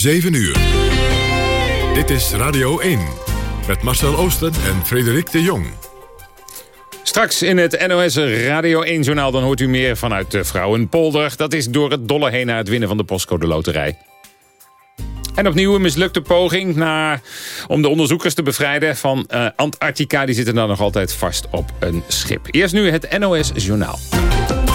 7 uur. Dit is Radio 1. Met Marcel Oosten en Frederik de Jong. Straks in het NOS Radio 1-journaal dan hoort u meer vanuit de Vrouwenpolder. Dat is door het dolle heen naar het winnen van de postcode loterij. En opnieuw een mislukte poging naar, om de onderzoekers te bevrijden van uh, Antarctica. Die zitten dan nog altijd vast op een schip. Eerst nu het NOS Journaal.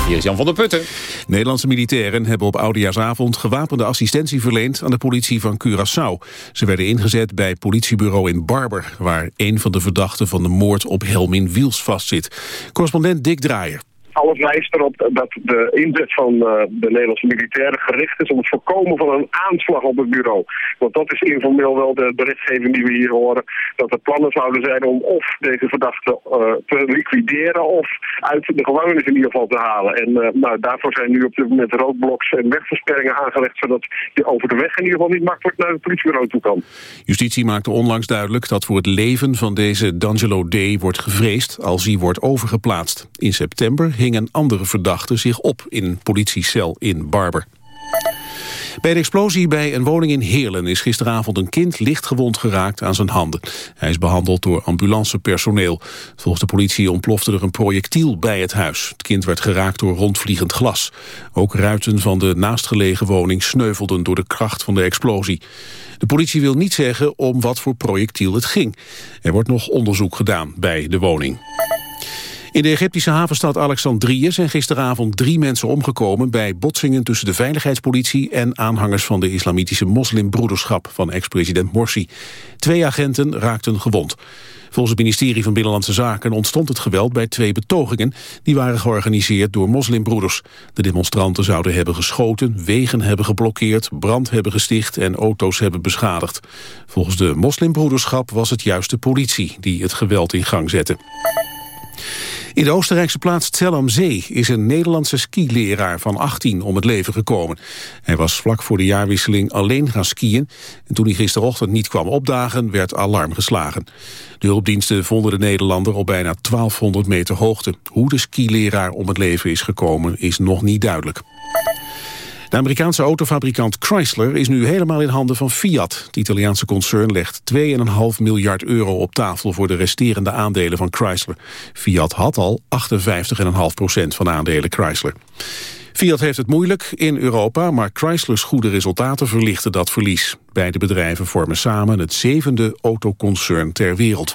Hier is Jan van der Putten. Nederlandse militairen hebben op Oudejaarsavond gewapende assistentie verleend aan de politie van Curaçao. Ze werden ingezet bij politiebureau in Barber, waar een van de verdachten van de moord op Helmin Wiels vastzit. Correspondent Dick Draaier alles wijst erop dat de inzet van uh, de Nederlandse militairen gericht is om het voorkomen van een aanslag op het bureau. Want dat is informeel wel de berichtgeving die we hier horen. Dat er plannen zouden zijn om of deze verdachte uh, te liquideren of uit de gevangenis in ieder geval te halen. En uh, nou, daarvoor zijn nu op dit moment roodbloks en wegversperringen aangelegd zodat je over de weg in ieder geval niet makkelijk naar het politiebureau toe kan. Justitie maakte onlangs duidelijk dat voor het leven van deze D'Angelo D. wordt gevreesd als hij wordt overgeplaatst. In september hing een andere verdachte zich op in een politiecel in Barber. Bij de explosie bij een woning in Heerlen is gisteravond een kind lichtgewond geraakt aan zijn handen. Hij is behandeld door ambulancepersoneel. Volgens de politie ontplofte er een projectiel bij het huis. Het kind werd geraakt door rondvliegend glas. Ook ruiten van de naastgelegen woning sneuvelden door de kracht van de explosie. De politie wil niet zeggen om wat voor projectiel het ging. Er wordt nog onderzoek gedaan bij de woning. In de Egyptische havenstad Alexandrië zijn gisteravond drie mensen omgekomen bij botsingen tussen de veiligheidspolitie en aanhangers van de islamitische moslimbroederschap van ex-president Morsi. Twee agenten raakten gewond. Volgens het ministerie van Binnenlandse Zaken ontstond het geweld bij twee betogingen. Die waren georganiseerd door moslimbroeders. De demonstranten zouden hebben geschoten, wegen hebben geblokkeerd, brand hebben gesticht en auto's hebben beschadigd. Volgens de moslimbroederschap was het juist de politie die het geweld in gang zette. In de Oostenrijkse plaats Zell am is een Nederlandse skileraar van 18 om het leven gekomen. Hij was vlak voor de jaarwisseling alleen gaan skiën en toen hij gisterochtend niet kwam opdagen werd alarm geslagen. De hulpdiensten vonden de Nederlander op bijna 1200 meter hoogte. Hoe de skileraar om het leven is gekomen is nog niet duidelijk. De Amerikaanse autofabrikant Chrysler is nu helemaal in handen van Fiat. Het Italiaanse concern legt 2,5 miljard euro op tafel voor de resterende aandelen van Chrysler. Fiat had al 58,5 procent van aandelen Chrysler. Fiat heeft het moeilijk in Europa, maar Chryslers goede resultaten verlichten dat verlies. Beide bedrijven vormen samen het zevende autoconcern ter wereld.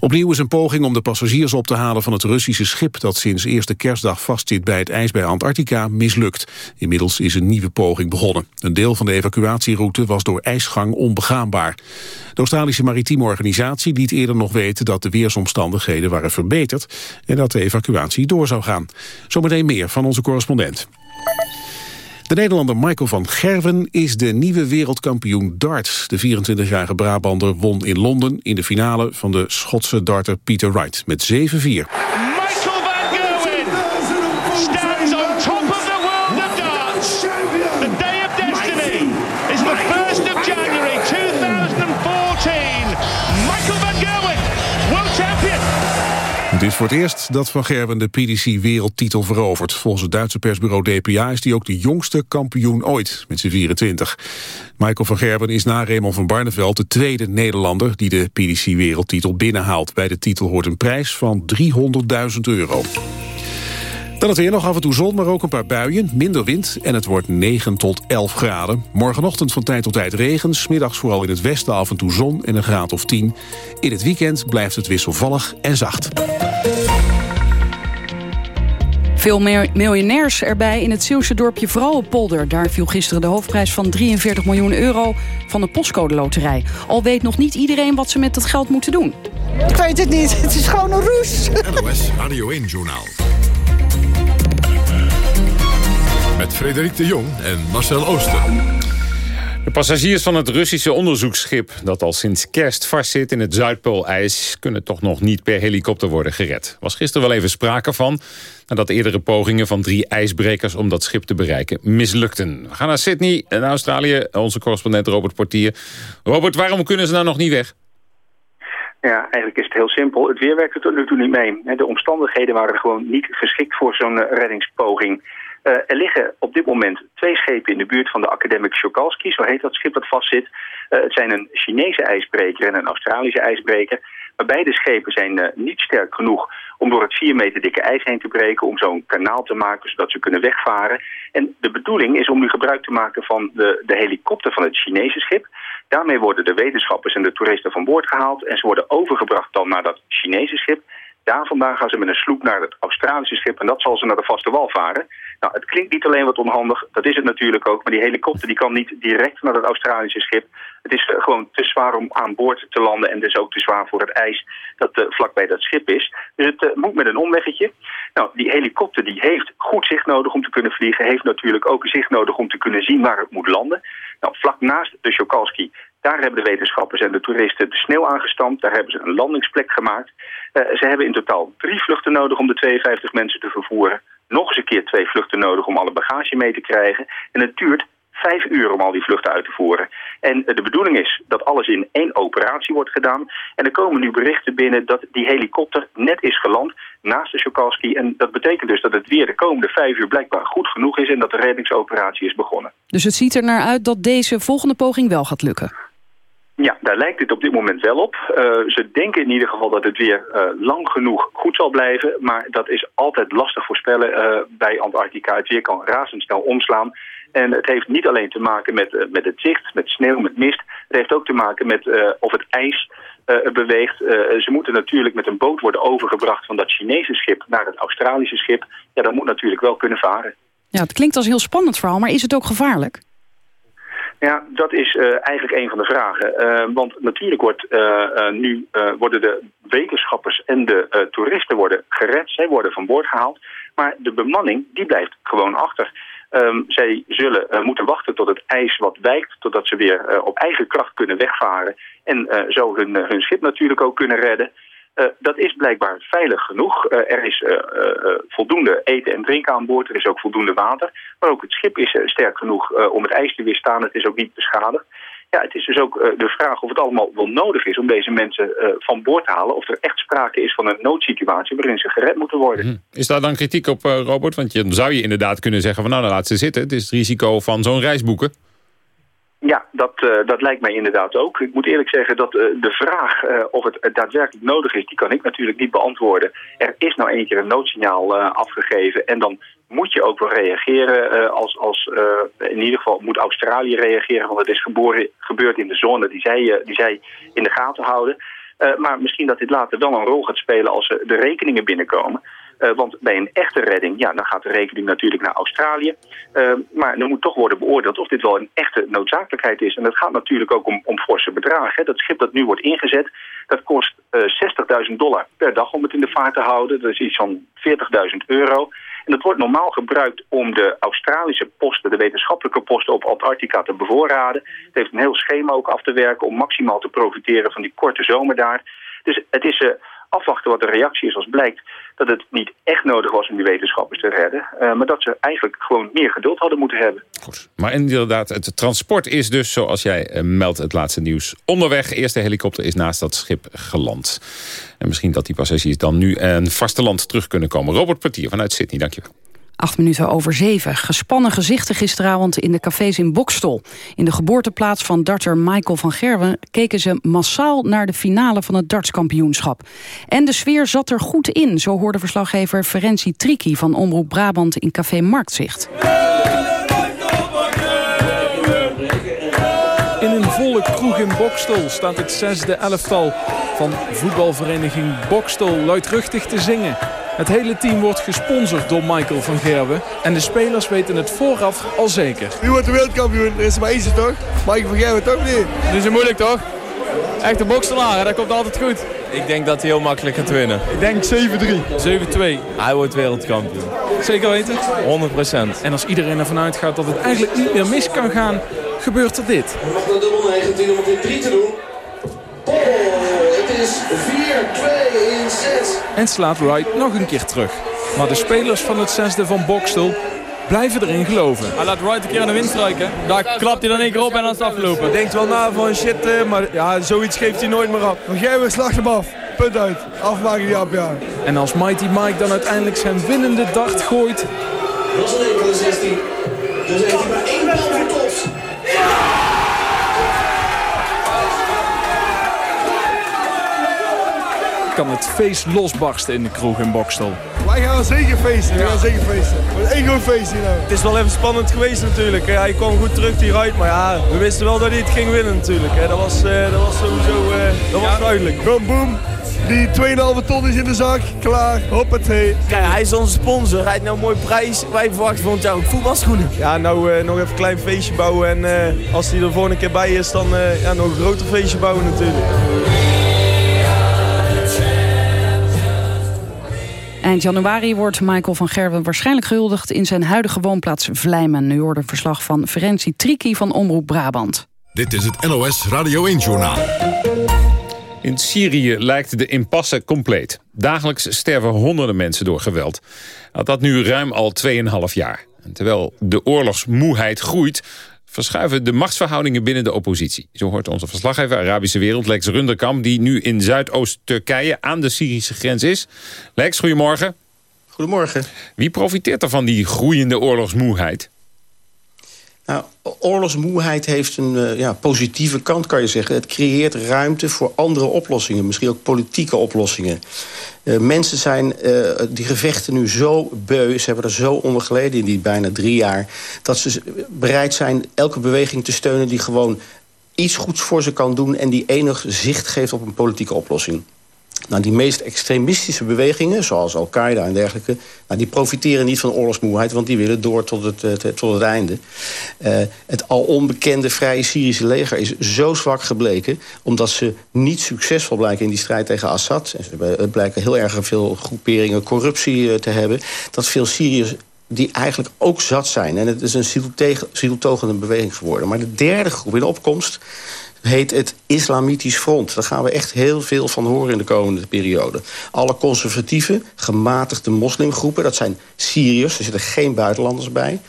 Opnieuw is een poging om de passagiers op te halen van het Russische schip... dat sinds eerste kerstdag vastzit bij het ijs bij Antarctica mislukt. Inmiddels is een nieuwe poging begonnen. Een deel van de evacuatieroute was door ijsgang onbegaanbaar. De Australische Maritieme Organisatie liet eerder nog weten... dat de weersomstandigheden waren verbeterd... en dat de evacuatie door zou gaan. Zometeen meer van onze correspondent. De Nederlander Michael van Gerwen is de nieuwe wereldkampioen darts. De 24-jarige Brabander won in Londen in de finale van de Schotse darter Peter Wright met 7-4. Is voor het eerst dat Van Gerwen de PDC-wereldtitel verovert. Volgens het Duitse persbureau DPA is hij ook de jongste kampioen ooit, met zijn 24. Michael van Gerwen is na Raymond van Barneveld de tweede Nederlander... die de PDC-wereldtitel binnenhaalt. Bij de titel hoort een prijs van 300.000 euro. Dan het weer nog af en toe zon, maar ook een paar buien, minder wind... en het wordt 9 tot 11 graden. Morgenochtend van tijd tot tijd regen, smiddags vooral in het westen af en toe zon en een graad of 10. In het weekend blijft het wisselvallig en zacht. Veel miljonairs erbij in het Zeeuwse dorpje Vrouwenpolder. Daar viel gisteren de hoofdprijs van 43 miljoen euro van de postcode loterij. Al weet nog niet iedereen wat ze met dat geld moeten doen. Ik weet het niet, het is gewoon een roes. NOS Radio 1 Journaal. Met Frederik de Jong en Marcel Ooster. De passagiers van het Russische onderzoeksschip... dat al sinds kerst vastzit in het Zuidpoolijs... kunnen toch nog niet per helikopter worden gered. was gisteren wel even sprake van... nadat eerdere pogingen van drie ijsbrekers... om dat schip te bereiken mislukten. We gaan naar Sydney, in Australië. Onze correspondent Robert Portier. Robert, waarom kunnen ze nou nog niet weg? Ja, eigenlijk is het heel simpel. Het weer werkte tot nu toe niet mee. De omstandigheden waren gewoon niet geschikt voor zo'n reddingspoging. Uh, er liggen op dit moment twee schepen in de buurt van de Academic Chokalski, zo heet dat schip dat vastzit. Uh, het zijn een Chinese ijsbreker en een Australische ijsbreker. Maar beide schepen zijn uh, niet sterk genoeg om door het 4 meter dikke ijs heen te breken... om zo'n kanaal te maken zodat ze kunnen wegvaren. En de bedoeling is om nu gebruik te maken van de, de helikopter van het Chinese schip. Daarmee worden de wetenschappers en de toeristen van boord gehaald... en ze worden overgebracht dan naar dat Chinese schip... Daar vandaan gaan ze met een sloep naar het Australische schip en dat zal ze naar de vaste wal varen. Nou, het klinkt niet alleen wat onhandig, dat is het natuurlijk ook, maar die helikopter die kan niet direct naar het Australische schip. Het is uh, gewoon te zwaar om aan boord te landen en dus ook te zwaar voor het ijs dat uh, vlakbij dat schip is. Dus het uh, moet met een omweggetje. Nou, die helikopter die heeft goed zicht nodig om te kunnen vliegen, heeft natuurlijk ook zicht nodig om te kunnen zien waar het moet landen. Nou, vlak naast de Chokalski daar hebben de wetenschappers en de toeristen de sneeuw aangestampt. Daar hebben ze een landingsplek gemaakt. Ze hebben in totaal drie vluchten nodig om de 52 mensen te vervoeren. Nog eens een keer twee vluchten nodig om alle bagage mee te krijgen. En het duurt vijf uur om al die vluchten uit te voeren. En de bedoeling is dat alles in één operatie wordt gedaan. En er komen nu berichten binnen dat die helikopter net is geland naast de Chokalski. En dat betekent dus dat het weer de komende vijf uur blijkbaar goed genoeg is... en dat de reddingsoperatie is begonnen. Dus het ziet er naar uit dat deze volgende poging wel gaat lukken? Ja, daar lijkt het op dit moment wel op. Uh, ze denken in ieder geval dat het weer uh, lang genoeg goed zal blijven. Maar dat is altijd lastig voorspellen uh, bij Antarctica. Het weer kan razendsnel omslaan. En het heeft niet alleen te maken met, met het zicht, met sneeuw, met mist. Het heeft ook te maken met of het ijs beweegt. ze moeten natuurlijk met een boot worden overgebracht van dat Chinese schip naar het Australische schip. Ja, dat moet natuurlijk wel kunnen varen. Ja, het klinkt als heel spannend verhaal, maar is het ook gevaarlijk? Ja, dat is uh, eigenlijk een van de vragen. Uh, want natuurlijk wordt, uh, nu worden de wetenschappers en de toeristen worden gered. Zij worden van boord gehaald. Maar de bemanning die blijft gewoon achter. Um, zij zullen moeten wachten tot het ijs wat wijkt. Totdat ze weer op eigen kracht kunnen wegvaren. En zo hun, hun schip natuurlijk ook kunnen redden. Uh, dat is blijkbaar veilig genoeg. Uh, er is uh, voldoende eten en drinken aan boord. Er is ook voldoende water. Maar ook het schip is sterk genoeg om het ijs te weerstaan. Het is ook niet beschadigd. Ja, het is dus ook de vraag of het allemaal wel nodig is om deze mensen van boord te halen. Of er echt sprake is van een noodsituatie waarin ze gered moeten worden. Hm. Is daar dan kritiek op, Robert? Want je, dan zou je inderdaad kunnen zeggen van nou, dan laat ze zitten. Het is het risico van zo'n reis boeken. Ja, dat, uh, dat lijkt mij inderdaad ook. Ik moet eerlijk zeggen dat uh, de vraag uh, of het daadwerkelijk nodig is... die kan ik natuurlijk niet beantwoorden. Er is nou een keer een noodsignaal afgegeven... en dan moet je ook wel reageren. als, als, in ieder geval moet Australië reageren... want het is geboren, gebeurd in de zone die zij, die zij in de gaten houden... maar misschien dat dit later wel een rol gaat spelen als de rekeningen binnenkomen... Uh, want bij een echte redding, ja, dan gaat de rekening natuurlijk naar Australië. Uh, maar er moet toch worden beoordeeld of dit wel een echte noodzakelijkheid is. En dat gaat natuurlijk ook om, om forse bedragen. Dat schip dat nu wordt ingezet, dat kost uh, 60.000 dollar per dag om het in de vaart te houden. Dat is iets van 40.000 euro. En dat wordt normaal gebruikt om de Australische posten, de wetenschappelijke posten op Antarctica te bevoorraden. Het heeft een heel schema ook af te werken om maximaal te profiteren van die korte zomer daar. Dus het is afwachten wat de reactie is als blijkt dat het niet echt nodig was om die wetenschappers te redden. Uh, maar dat ze eigenlijk gewoon meer geduld hadden moeten hebben. Goed. Maar inderdaad, het transport is dus, zoals jij uh, meldt het laatste nieuws, onderweg. Eerste helikopter is naast dat schip geland. En misschien dat die passagiers dan nu een vasteland terug kunnen komen. Robert Partier vanuit Sydney, dankjewel. Acht minuten over zeven. Gespannen gezichten gisteravond in de cafés in Bokstol. In de geboorteplaats van darter Michael van Gerwen... keken ze massaal naar de finale van het dartskampioenschap. En de sfeer zat er goed in, zo hoorde verslaggever Ferenci Triki... van Omroep Brabant in Café Marktzicht. In een volle kroeg in Bokstol staat het zesde elftal van voetbalvereniging Bokstol luidruchtig te zingen. Het hele team wordt gesponsord door Michael van Gerwen. En de spelers weten het vooraf al zeker. Wie wordt de wereldkampioen? Er is maar eentje toch? Michael van Gerwen toch niet? Dat is moeilijk toch? Echte bokstelaar, dat komt altijd goed. Ik denk dat hij heel makkelijk gaat winnen. Ik denk 7-3. 7-2. Hij wordt wereldkampioen. Zeker weten? 100%. En als iedereen ervan uitgaat dat het eigenlijk niet meer mis kan gaan, gebeurt er dit. Nog een dubbel 19 om het in 3 te doen. Oh, het is 4-2 in 6. En slaat Wright nog een keer terug. Maar de spelers van het zesde van Bokstel blijven erin geloven. Hij laat Wright een keer aan de wind strijken. Daar klapt hij dan één keer op en dan is het afgelopen. Hij denkt wel na van shit, uh, maar ja, zoiets geeft hij nooit meer af. Van Gerwen slacht hem af. Punt uit. Afmaken die af, ja. En als Mighty Mike dan uiteindelijk zijn winnende dart gooit... Dat is een 1 de 16. Dus heeft hij maar één bal Kan het feest losbarsten in de kroeg in Bokstel. Wij gaan zeker feesten. We gaan zeker feesten. Het is één groot feest hier nou. Het is wel even spannend geweest natuurlijk. Hij kwam goed terug hieruit, maar ja, we wisten wel dat hij het ging winnen natuurlijk. hè. Dat was, eh, dat was sowieso eh, dat was duidelijk. Boom, boom. Die 2,5 ton is in de zak. Klaar. Hoppatee. Kijk, hij is onze sponsor. Hij heeft nou een mooie prijs. Wij verwachten jaar ook voetbalschoenen. Ja, nou eh, nog even een klein feestje bouwen. En eh, als hij er volgende keer bij is, dan eh, ja, nog een groter feestje bouwen natuurlijk. Eind januari wordt Michael van Gerwen waarschijnlijk gehuldigd... in zijn huidige woonplaats Vlijmen. Nu hoorde een verslag van Ferenci Triki van Omroep Brabant. Dit is het NOS Radio 1-journaal. In Syrië lijkt de impasse compleet. Dagelijks sterven honderden mensen door geweld. Dat nu ruim al 2,5 jaar. En terwijl de oorlogsmoeheid groeit... verschuiven de machtsverhoudingen binnen de oppositie. Zo hoort onze verslaggever Arabische Wereld, Lex Runderkamp... die nu in Zuidoost-Turkije aan de Syrische grens is. Lex, goedemorgen. Goedemorgen. Wie profiteert er van die groeiende oorlogsmoeheid? Nou, oorlogsmoeheid heeft een eh, ja, positieve kant, kan je zeggen. Het creëert ruimte voor andere oplossingen. Misschien ook politieke oplossingen. Eh, mensen zijn eh, die gevechten nu zo beu. Ze hebben er zo onder geleden in die bijna drie jaar. Dat ze bereid zijn elke beweging te steunen... die gewoon iets goeds voor ze kan doen... en die enig zicht geeft op een politieke oplossing. Nou, die meest extremistische bewegingen, zoals Al-Qaeda en dergelijke... Nou, die profiteren niet van oorlogsmoeheid, want die willen door tot het, eh, tot het einde. Eh, het al onbekende Vrije Syrische leger is zo zwak gebleken... omdat ze niet succesvol blijken in die strijd tegen Assad. En ze blijken heel erg veel groeperingen corruptie eh, te hebben... dat veel Syriërs die eigenlijk ook zat zijn. En het is een zieltogende beweging geworden. Maar de derde groep in opkomst heet het Islamitisch Front. Daar gaan we echt heel veel van horen in de komende periode. Alle conservatieve, gematigde moslimgroepen... dat zijn Syriërs, er zitten geen buitenlanders bij...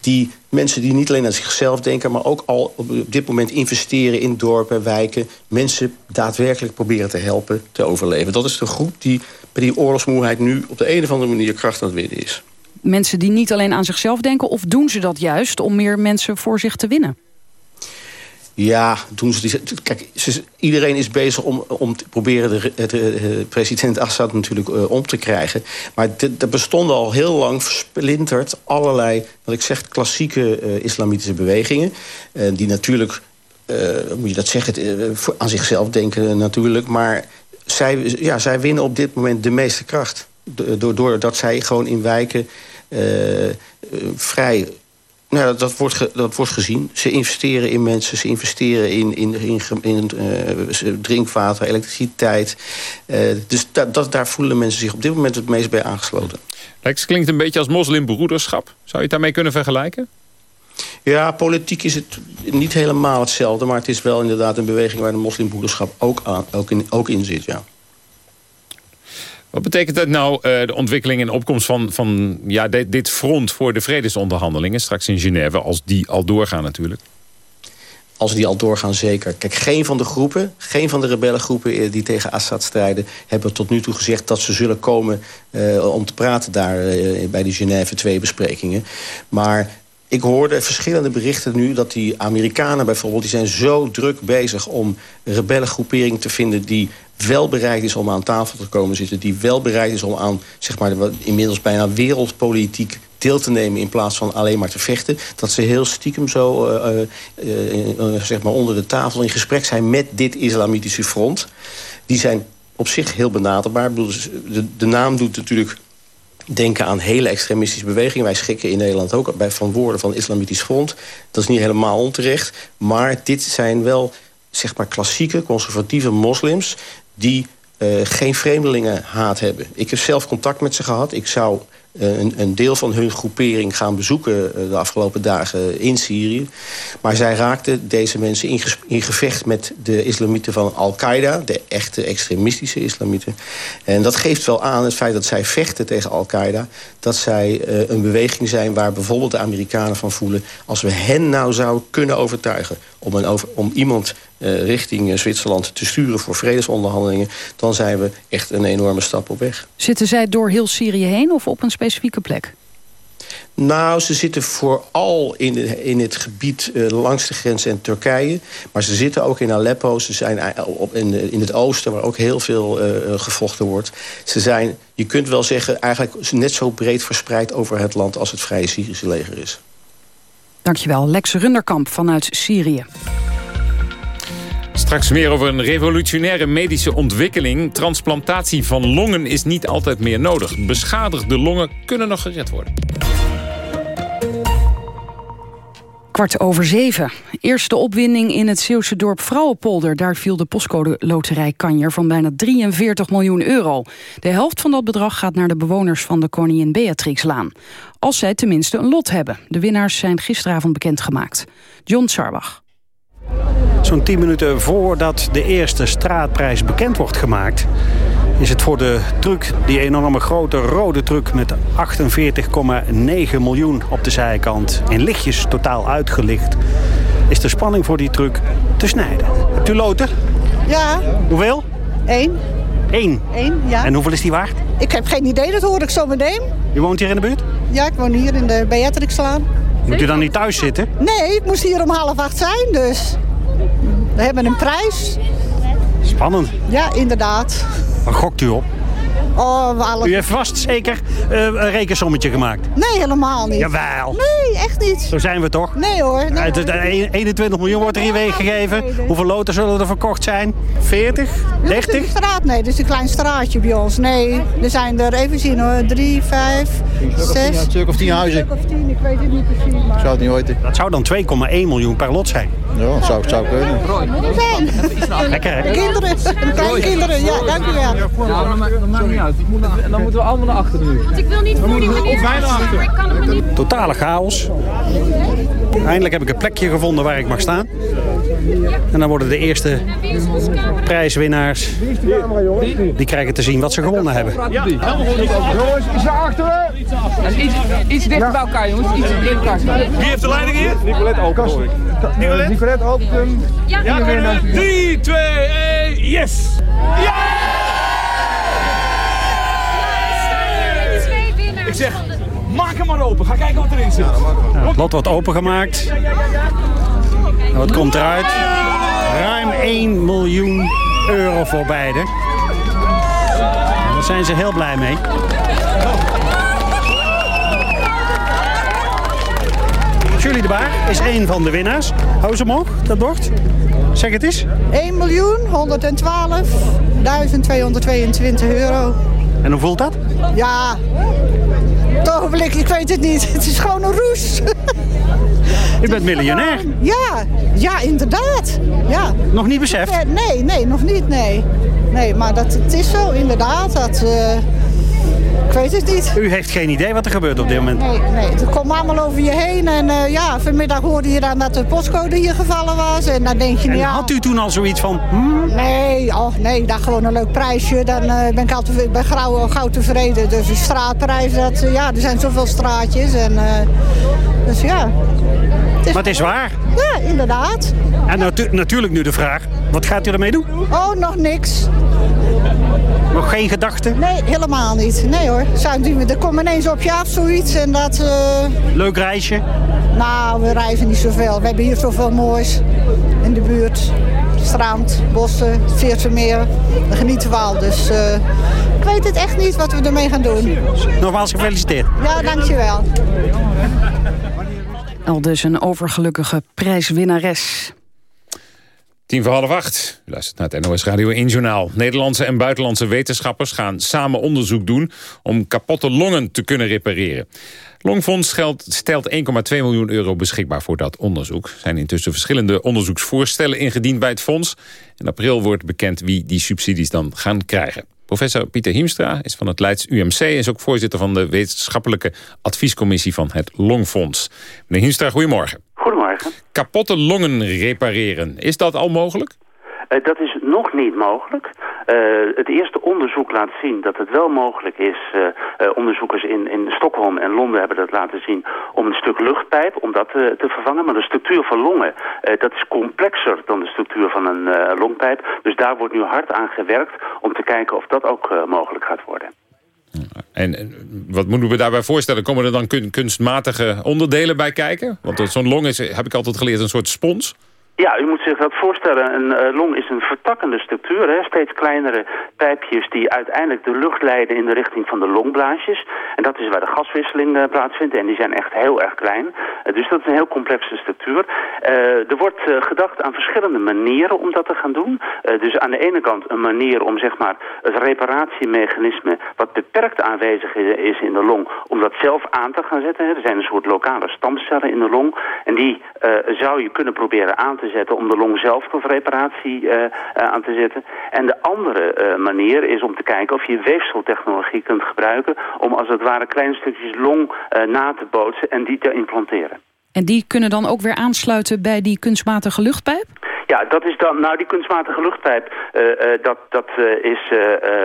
die mensen die niet alleen aan zichzelf denken... maar ook al op dit moment investeren in dorpen, wijken... mensen daadwerkelijk proberen te helpen te overleven. Dat is de groep die bij die oorlogsmoeheid nu... op de een of andere manier kracht aan het winnen is. Mensen die niet alleen aan zichzelf denken... of doen ze dat juist om meer mensen voor zich te winnen? Ja, doen ze die. Kijk, iedereen is bezig om, om te proberen de, de, de president Assad natuurlijk eh, om te krijgen. Maar er bestonden al heel lang versplinterd allerlei, wat ik zeg, klassieke eh, islamitische bewegingen. eh, die natuurlijk, eh, hoe moet je dat zeggen, eh, voor, aan zichzelf denken natuurlijk. Maar zij, ja, zij winnen op dit moment de meeste kracht. Do- door- Doordat zij gewoon in wijken eh, eh, vrij nou, dat, dat, wordt ge- dat wordt gezien. Ze investeren in mensen, ze investeren in, in, in, in eh, drinkwater, elektriciteit. Eh, dus da, dat, daar voelen mensen zich op dit moment het meest bij aangesloten. Lex klinkt een beetje als moslimbroederschap. Zou je het daarmee kunnen vergelijken? Ja, politiek is het niet helemaal hetzelfde... maar het is wel inderdaad een beweging waar de moslimbroederschap ook, aan, ook, in, ook in zit, ja. Wat betekent dat nou, eh, de ontwikkeling en opkomst van, van ja, dit, front voor de vredesonderhandelingen straks in Genève, als die al doorgaan natuurlijk? Als die al doorgaan, zeker. Kijk, geen van de groepen, geen van de rebellengroepen eh, die tegen Assad strijden... hebben tot nu toe gezegd dat ze zullen komen eh, om te praten daar bij die Genève 2 besprekingen. Maar ik hoorde verschillende berichten nu dat die Amerikanen bijvoorbeeld... die zijn zo druk bezig om een rebellengroepering te vinden... die wel bereid is om aan tafel te komen zitten... die wel bereid is om aan, zeg maar, inmiddels bijna wereldpolitiek deel te nemen in plaats van alleen maar te vechten. Dat ze heel stiekem zo eh, eh, eh, zeg maar onder de tafel in gesprek zijn met dit islamitische front. Die zijn op zich heel benaderbaar. De, de naam doet natuurlijk denken aan hele extremistische bewegingen. Wij schikken in Nederland ook bij van woorden van islamitisch front. Dat is niet helemaal onterecht. Maar dit zijn wel zeg maar klassieke conservatieve moslims... die eh, geen vreemdelingenhaat hebben. Ik heb zelf contact met ze gehad. Ik zou eh, een, een deel van hun groepering gaan bezoeken eh, de afgelopen dagen in Syrië. Maar zij raakten deze mensen in, in gevecht met de islamieten van Al-Qaeda, de echte extremistische islamieten. En dat geeft wel aan het feit dat zij vechten tegen Al-Qaeda, dat zij een beweging zijn waar bijvoorbeeld de Amerikanen van voelen, als we hen nou zouden kunnen overtuigen om, een over, om iemand eh, richting eh, Zwitserland te sturen voor vredesonderhandelingen, dan zijn we echt een enorme stap op weg. Zitten zij door heel Syrië heen of op een specifieke plek? Nou, ze zitten vooral in, in het gebied uh, langs de grens en Turkije. Maar ze zitten ook in Aleppo. Ze zijn op, in, in het oosten, waar ook heel veel uh, gevochten wordt. Ze zijn, je kunt wel zeggen, eigenlijk net zo breed verspreid over het land... als het Vrije Syrische leger is. Dankjewel, Lex Runderkamp vanuit Syrië. Straks meer over een revolutionaire medische ontwikkeling. Transplantatie van longen is niet altijd meer nodig. Beschadigde longen kunnen nog gered worden. Kwart over zeven. Eerste opwinding in het Zeeuwse dorp Vrouwenpolder. Daar viel de postcode loterij Kanjer van bijna 43 miljoen euro. De helft van dat bedrag gaat naar de bewoners van de Koningin Beatrixlaan. Als zij tenminste een lot hebben. De winnaars zijn gisteravond bekendgemaakt. John Sarbach. Zo'n 10 minuten voordat de eerste straatprijs bekend wordt gemaakt... is het voor de truck, die enorme grote rode truck... met 48,9 miljoen op de zijkant in lichtjes totaal uitgelicht... is de spanning voor die truck te snijden. Hebt u loten? Ja. Hoeveel? Eén. Eén? Eén, ja. En hoeveel is die waard? Ik heb geen idee, dat hoor ik zo meteen. U woont hier in de buurt? Ja, ik woon hier in de Beatrixlaan. Moet u dan niet thuis zitten? Nee, ik moest hier om half acht zijn, dus... We hebben een prijs. Spannend. Ja, inderdaad. Waar gokt u op? Oh, alles... U heeft vast zeker uh, een rekensommetje gemaakt? Nee, helemaal niet. Jawel. Nee, echt niet. Zo zijn we toch? Nee hoor. Nee, hoor. 21 miljoen wordt er hier weggegeven. Hoeveel loten zullen er verkocht zijn? 40? 30? Dit is straat, nee. Dit is een klein straatje bij ons. Nee, er zijn er, even zien hoor, 3, 5, 6. Een stuk of 10 huizen. Een stuk of 10, ik weet het niet precies. Maar... Ik zou het niet weten. Dat zou dan 2,1 miljoen per lot zijn. Ja, dat zou, zou kunnen. zijn. Lekker hè? Kinderen, kleinkinderen, ja, dank u wel. Ja, En dan moeten we allemaal naar achteren nu. Want ik wil niet voor die meneer bijna achter. ik kan het niet. Totale chaos. Eindelijk heb ik een plekje gevonden waar ik mag staan. En dan worden de eerste prijswinnaars... die krijgen te zien wat ze gewonnen hebben. Jongens, iets naar achteren. En iets, iets dichter bij elkaar, jongens. Iets dichter bij elkaar. Wie heeft de leiding hier? Nicolette Open. Nicolette? Nicolette Open. Ja, ja 3, 2, 1, yes! Ja! Hem maar open. Ga kijken wat erin zit. Het lot wordt opengemaakt. En wat komt eruit? Ruim 1 miljoen euro voor beide. Daar zijn ze heel blij mee. Julie de Baar is een van de winnaars. Hou ze omhoog, dat bord. Zeg het eens. 1 miljoen 112.222 euro. En hoe voelt dat? Ja, het ogenblik, ik weet het niet. Het is gewoon een roes. U bent miljonair. Ja, ja, inderdaad. Ja. Nog niet beseft? Nee, nee, nog niet, nee. Nee, maar dat, het is zo, inderdaad. Dat, uh, ik weet het niet. U heeft geen idee wat er gebeurt op dit moment? Nee, nee het komt allemaal over je heen. En uh, ja, vanmiddag hoorde je dan dat de postcode hier gevallen was. En dan denk je... En ja, had u toen al zoiets van... Hmm? Nee, oh, nee, dan gewoon een leuk prijsje. Dan uh, ben ik altijd bij gauw, gauw tevreden. Dus een straatprijs, dat, ja, er zijn zoveel straatjes. En, dus ja... Het maar het is waar. Ja, inderdaad. En natu natuurlijk nu de vraag, wat gaat u ermee doen? Oh, nog niks. Nog geen gedachten? Nee, helemaal niet. Nee hoor. Er komt ineens op je af zoiets en dat... Uh... Leuk reisje? Nou, we reizen niet zoveel. We hebben hier zoveel moois in de buurt. Strand, bossen, Veersemeer. Daar genieten we al. Dus uh, ik weet het echt niet wat we ermee gaan doen. Nogmaals gefeliciteerd. Ja, dankjewel. Al dus een overgelukkige prijswinnares. Tien voor half acht. U luistert naar het NOS Radio 1 Journaal. Nederlandse en buitenlandse wetenschappers gaan samen onderzoek doen... om kapotte longen te kunnen repareren. Longfonds stelt 1,2 miljoen euro beschikbaar voor dat onderzoek. Er zijn intussen verschillende onderzoeksvoorstellen ingediend bij het fonds. In april wordt bekend wie die subsidies dan gaan krijgen. Professor Pieter Hiemstra is van het Leids UMC... en is ook voorzitter van de wetenschappelijke adviescommissie van het Longfonds. Meneer Hiemstra, goedemorgen. Goedemorgen. Kapotte longen repareren, is dat al mogelijk? Uh, dat is nog niet mogelijk. Uh, het eerste onderzoek laat zien dat het wel mogelijk is. Uh, onderzoekers in, in Stockholm en Londen hebben dat laten zien om een stuk luchtpijp, om dat te vervangen. Maar de structuur van longen, dat is complexer dan de structuur van een longpijp. Dus daar wordt nu hard aan gewerkt om te kijken of dat ook mogelijk gaat worden. En eh, wat moeten we daarbij voorstellen? Komen er dan kun- kunstmatige onderdelen bij kijken? Want eh, zo'n long is, eh, heb ik altijd geleerd, een soort spons. Ja, u moet zich dat voorstellen. Een eh, long is een vertakkende structuur. Hè? Steeds kleinere pijpjes die uiteindelijk de lucht leiden in de richting van de longblaasjes. En dat is waar de gaswisseling eh, plaatsvindt. En die zijn echt heel erg klein. Eh, dus dat is een heel complexe structuur. Er wordt gedacht aan verschillende manieren om dat te gaan doen. Dus aan de ene kant een manier om zeg maar, het reparatiemechanisme... wat beperkt aanwezig is in de long, om dat zelf aan te gaan zetten. Hè? Er zijn een soort lokale stamcellen in de long. En die zou je kunnen proberen aan te zetten om de long zelf tot reparatie eh, eh, aan te zetten. En de andere eh, manier is om te kijken of je weefseltechnologie kunt gebruiken om als het ware kleine stukjes long na te bootsen en die te implanteren. En die kunnen dan ook weer aansluiten bij die kunstmatige luchtpijp? Ja, dat is dan, nou die kunstmatige luchtpijp, eh, eh, dat, dat, eh, is,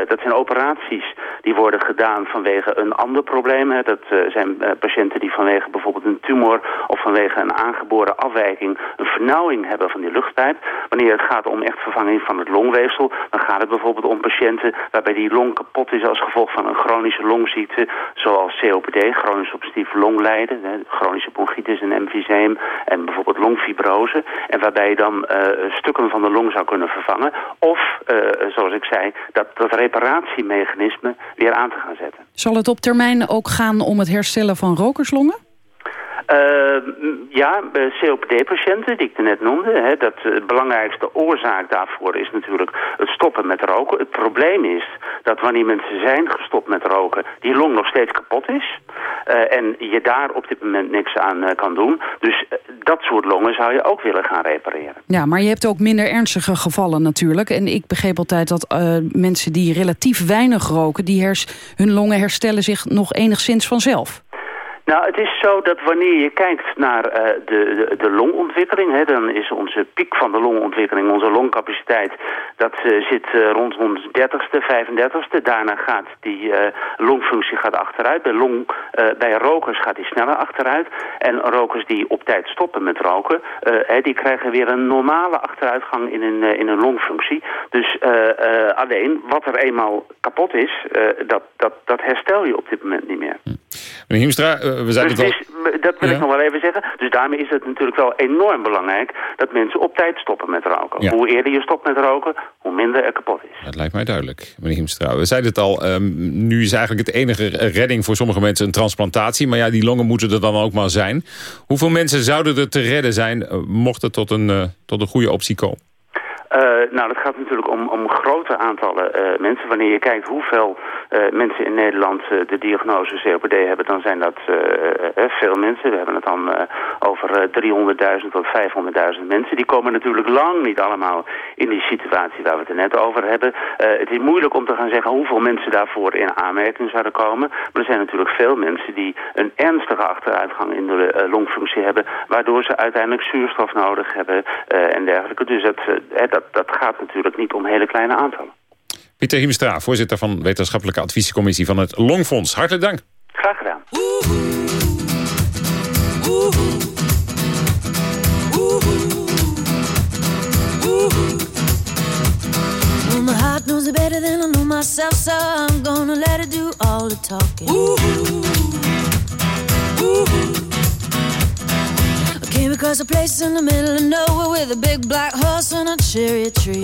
dat zijn operaties die worden gedaan vanwege een ander probleem. Hè. Dat zijn patiënten die vanwege bijvoorbeeld een tumor of vanwege een aangeboren afwijking een vernauwing hebben van die luchtpijp. Wanneer het gaat om echt vervanging van het longweefsel, dan gaat het bijvoorbeeld om patiënten waarbij die long kapot is als gevolg van een chronische longziekte, zoals COPD, chronisch obstructief longlijden, hè, chronische bronchitis en emfyseem en bijvoorbeeld longfibrose. En waarbij je dan stukken van de long zou kunnen vervangen. Of, eh, zoals ik zei, dat, dat reparatiemechanisme weer aan te gaan zetten. Zal het op termijn ook gaan om het herstellen van rokerslongen? Eh, m, ja, COPD-patiënten, die ik net noemde. Hè, dat, eh, de belangrijkste oorzaak daarvoor is natuurlijk het stoppen met roken. Het probleem is dat wanneer mensen zijn gestopt met roken... die long nog steeds kapot is. Eh, en je daar op dit moment niks aan eh, kan doen. Dus eh, dat soort longen zou je ook willen gaan repareren. Ja, maar je hebt ook minder ernstige gevallen natuurlijk. En ik begreep altijd dat eh, mensen die relatief weinig roken... Die hun longen herstellen zich nog enigszins vanzelf. Nou, het is zo dat wanneer je kijkt naar eh, de, de, de longontwikkeling... Hè, dan is onze piek van de longontwikkeling, onze longcapaciteit... dat eh, zit eh, rond ons 30ste, 35ste. Daarna gaat die longfunctie gaat achteruit. Bij, long, bij rokers gaat die sneller achteruit. En rokers die op tijd stoppen met roken... hè, die krijgen weer een normale achteruitgang in eh, in hun longfunctie. Dus alleen, wat er eenmaal kapot is... dat, dat, dat herstel je op dit moment niet meer. Meneer Hiemstra, eh, we zeiden Dus het al... het is- dat wil Ja. ik nog wel even zeggen. Dus daarmee is het natuurlijk wel enorm belangrijk dat mensen op tijd stoppen met roken. Ja. Hoe eerder je stopt met roken, hoe minder er kapot is. Dat lijkt mij duidelijk, meneer Hiemstra. We zeiden het al, ehm, nu is eigenlijk het enige redding voor sommige mensen een transplantatie. Maar ja, die longen moeten er dan ook maar zijn. Hoeveel mensen zouden er te redden zijn, eh, mocht het tot een, eh, tot een goede optie komen? Nou, dat gaat natuurlijk om, om grote aantallen mensen. Wanneer je kijkt hoeveel mensen in Nederland eh, de diagnose COPD hebben, dan zijn dat eh, eh, veel mensen. We hebben het dan eh, over eh, 300.000 tot 500.000 mensen. Die komen natuurlijk lang niet allemaal in die situatie waar we het er net over hebben. Eh, het is moeilijk om te gaan zeggen hoeveel mensen daarvoor in aanmerking zouden komen. Maar er zijn natuurlijk veel mensen die een ernstige achteruitgang in de eh, longfunctie hebben, waardoor ze uiteindelijk zuurstof nodig hebben eh, en dergelijke. Dus dat, eh, dat, dat gaat natuurlijk niet om hele kleine aantallen. Pieter Hiemstra, voorzitter van Wetenschappelijke Adviescommissie van het Longfonds. Hartelijk dank. Graag gedaan. Well, my heart knows it better than I know myself, so I'm gonna let it do all the talking. I came across a place in the middle of nowhere with a big black horse and a cherry tree.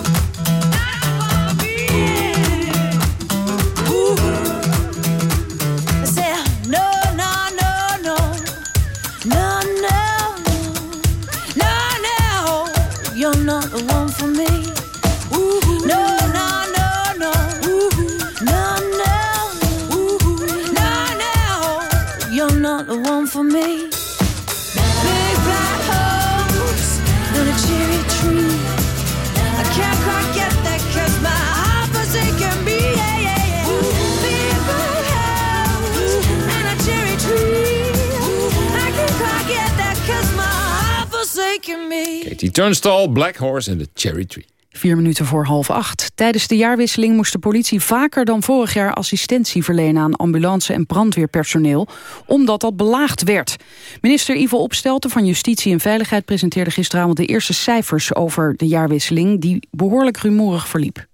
Katie Turnstall, Black Horse en de Cherry Tree. Vier minuten voor half acht. Tijdens de jaarwisseling moest de politie vaker dan vorig jaar assistentie verlenen aan ambulance- en brandweerpersoneel, omdat dat belaagd werd. Minister Ivo Opstelten van Justitie en Veiligheid presenteerde gisteravond de eerste cijfers over de jaarwisseling, die behoorlijk rumoerig verliep.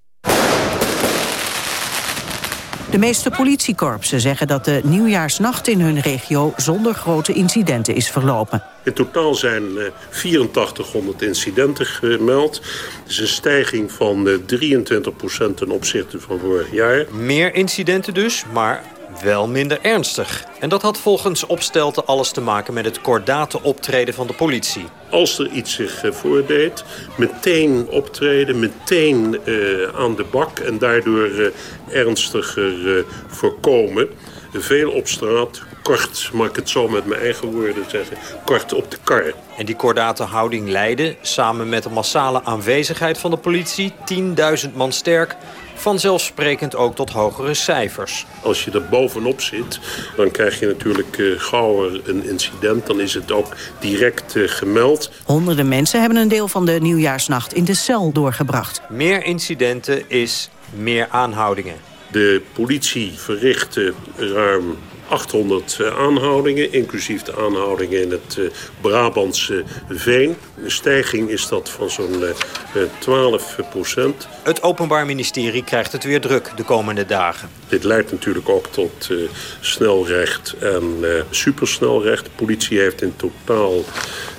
De meeste politiekorpsen zeggen dat de nieuwjaarsnacht in hun regio zonder grote incidenten is verlopen. In totaal zijn eh, 8400 incidenten gemeld. Dat is een stijging van eh, 23% ten opzichte van vorig jaar. Meer incidenten dus, maar wel minder ernstig. En dat had volgens Opstelten alles te maken met het kordate optreden van de politie. Als er iets zich eh, voordeed, meteen optreden, meteen eh, aan de bak... en daardoor eh, ernstiger voorkomen. Veel op straat, kort, mag ik het zo met mijn eigen woorden zeggen... kort op de kar. En die kordate houding leidde, samen met de massale aanwezigheid van de politie... 10.000 man sterk, vanzelfsprekend ook tot hogere cijfers. Als je er bovenop zit, dan krijg je natuurlijk uh, gauw een incident. Dan is het ook direct uh, gemeld. Honderden mensen hebben een deel van de nieuwjaarsnacht in de cel doorgebracht. Meer incidenten is meer aanhoudingen. De politie verrichtte ruim 800 aanhoudingen, inclusief de aanhoudingen in het uh, Brabantse Veen. Een stijging is dat van zo'n uh, 12 procent. Het Openbaar Ministerie krijgt het weer druk de komende dagen. Dit leidt natuurlijk ook tot snelrecht en supersnelrecht. De politie heeft in totaal,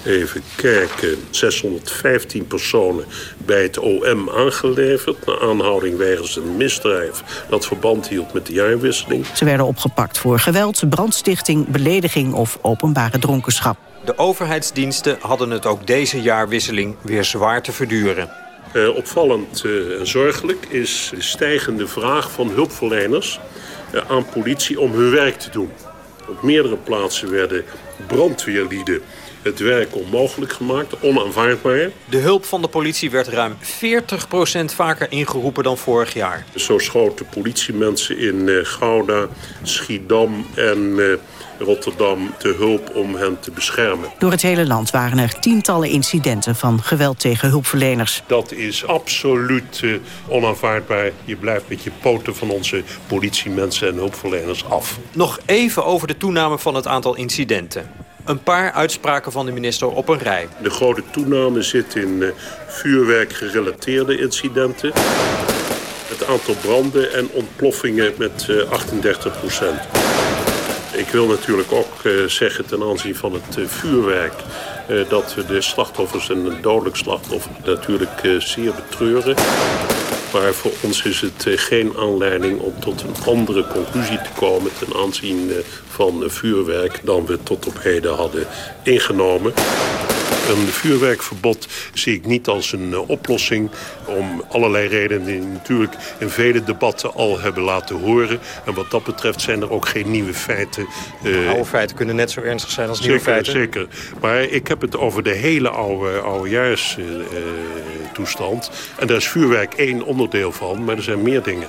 even kijken, 615 personen bij het OM aangeleverd. Naar aanhouding wegens een misdrijf dat verband hield met de jaarwisseling. Ze werden opgepakt voor geweld, brandstichting, belediging of openbare dronkenschap. De overheidsdiensten hadden het ook deze jaarwisseling weer zwaar te verduren. Uh, opvallend uh, en zorgelijk is de stijgende vraag van hulpverleners uh, aan politie om hun werk te doen. Op meerdere plaatsen werden brandweerlieden het werk onmogelijk gemaakt, onaanvaardbaar. De hulp van de politie werd ruim 40% vaker ingeroepen dan vorig jaar. Zo schoten politiemensen in uh, Gouda, Schiedam en uh, Rotterdam te hulp om hen te beschermen. Door het hele land waren er tientallen incidenten van geweld tegen hulpverleners. Dat is absoluut uh, onaanvaardbaar. Je blijft met je poten van onze politiemensen en hulpverleners af. Nog even over de toename van het aantal incidenten. Een paar uitspraken van de minister op een rij. De grote toename zit in uh, vuurwerkgerelateerde incidenten. Het aantal branden en ontploffingen met uh, 38 procent. Ik wil natuurlijk ook uh, zeggen ten aanzien van het vuurwerk... dat we de slachtoffers en een dodelijk slachtoffer natuurlijk zeer betreuren. Maar voor ons is het geen aanleiding om tot een andere conclusie te komen... ten aanzien van uh, vuurwerk dan we tot op heden hadden ingenomen. Een vuurwerkverbod zie ik niet als een oplossing... om allerlei redenen die natuurlijk in vele debatten al hebben laten horen. En wat dat betreft zijn er ook geen nieuwe feiten. oude feiten kunnen net zo ernstig zijn als zeker, nieuwe feiten. Zeker, maar ik heb het over de hele oude, oudejaars toestand. En daar is vuurwerk één onderdeel van, maar er zijn meer dingen.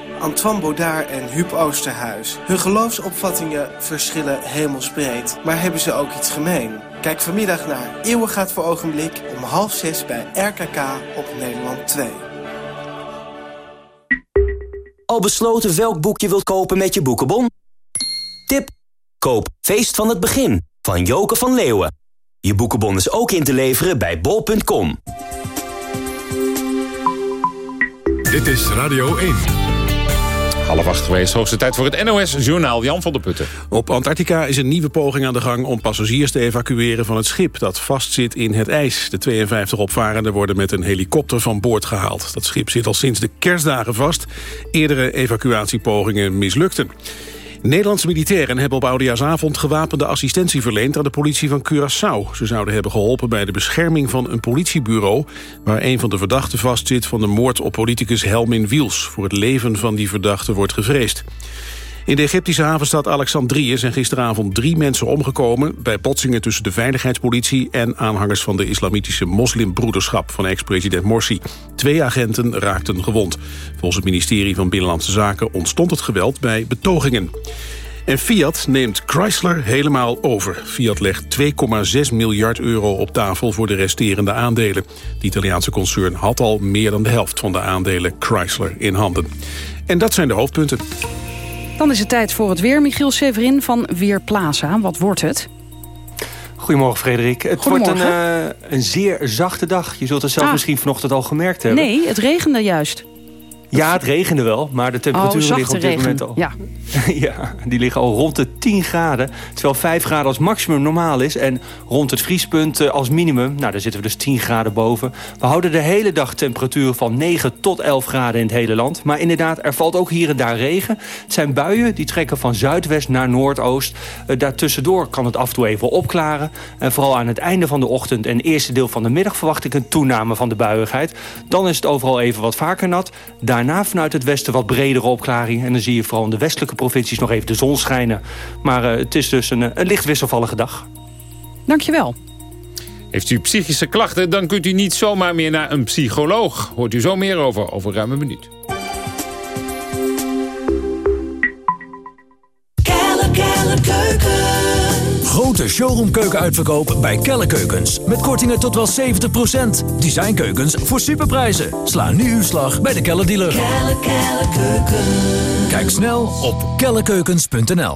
Antoine Baudard en Huub Oosterhuis. Hun geloofsopvattingen verschillen hemelsbreed, maar hebben ze ook iets gemeen. Kijk vanmiddag naar Eeuwen gaat voor ogenblik om half zes bij RKK op Nederland 2. Al besloten welk boek je wilt kopen met je boekenbon? Tip: koop Feest van het Begin van Joke van Leeuwen. Je boekenbon is ook in te leveren bij bol.com. Dit is Radio 1. Half acht geweest, hoogste tijd voor het NOS-journaal Jan van der Putten. Op Antarctica is een nieuwe poging aan de gang om passagiers te evacueren van het schip dat vastzit in het ijs. De 52 opvarenden worden met een helikopter van boord gehaald. Dat schip zit al sinds de kerstdagen vast. Eerdere evacuatiepogingen mislukten. Nederlandse militairen hebben op Oudejaarsavond gewapende assistentie verleend aan de politie van Curaçao. Ze zouden hebben geholpen bij de bescherming van een politiebureau... waar een van de verdachten vastzit van de moord op politicus Helmin Wiels. Voor het leven van die verdachte wordt gevreesd. In de Egyptische havenstad Alexandrië zijn gisteravond drie mensen omgekomen... bij botsingen tussen de veiligheidspolitie en aanhangers van de islamitische moslimbroederschap van ex-president Morsi. Twee agenten raakten gewond. Volgens het ministerie van Binnenlandse Zaken ontstond het geweld bij betogingen. En Fiat neemt Chrysler helemaal over. Fiat legt 2,6 miljard euro op tafel voor de resterende aandelen. De Italiaanse concern had al meer dan de helft van de aandelen Chrysler in handen. En dat zijn de hoofdpunten. Dan is het tijd voor het weer. Michiel Severin van Weerplaza. Wat wordt het? Goedemorgen Frederik. Het wordt een, uh, een zeer zachte dag. Je zult het zelf Ah. misschien vanochtend al gemerkt hebben. Nee, het regende juist. Ja, het regende wel, maar de temperaturen oh, liggen zachte op dit regen. moment al. Ja. ja, die liggen al rond de 10 graden. Terwijl 5 graden als maximum normaal is. En rond het vriespunt eh, als minimum, nou daar zitten we dus 10 graden boven. We houden de hele dag temperaturen van 9 tot 11 graden in het hele land. Maar inderdaad, er valt ook hier en daar regen. Het zijn buien die trekken van zuidwest naar noordoost. Uh, daartussendoor kan het af en toe even opklaren. En vooral aan het einde van de ochtend en eerste deel van de middag... verwacht ik een toename van de buiigheid. Dan is het overal even wat vaker nat. Daarna vanuit het westen wat bredere opklaring. En dan zie je vooral in de westelijke provincies nog even de zon schijnen. Maar uh, het is dus een, een licht wisselvallige dag. Dankjewel. Heeft u psychische klachten, dan kunt u niet zomaar meer naar een psycholoog. Hoort u zo meer over, over ruim een minuut. Grote showroomkeuken uitverkoop bij Kelle Keukens. Met kortingen tot wel 70%. Designkeukens voor superprijzen. Sla nu uw slag bij de Kelle dealer. Kelle. Kijk snel op kellekeukens.nl.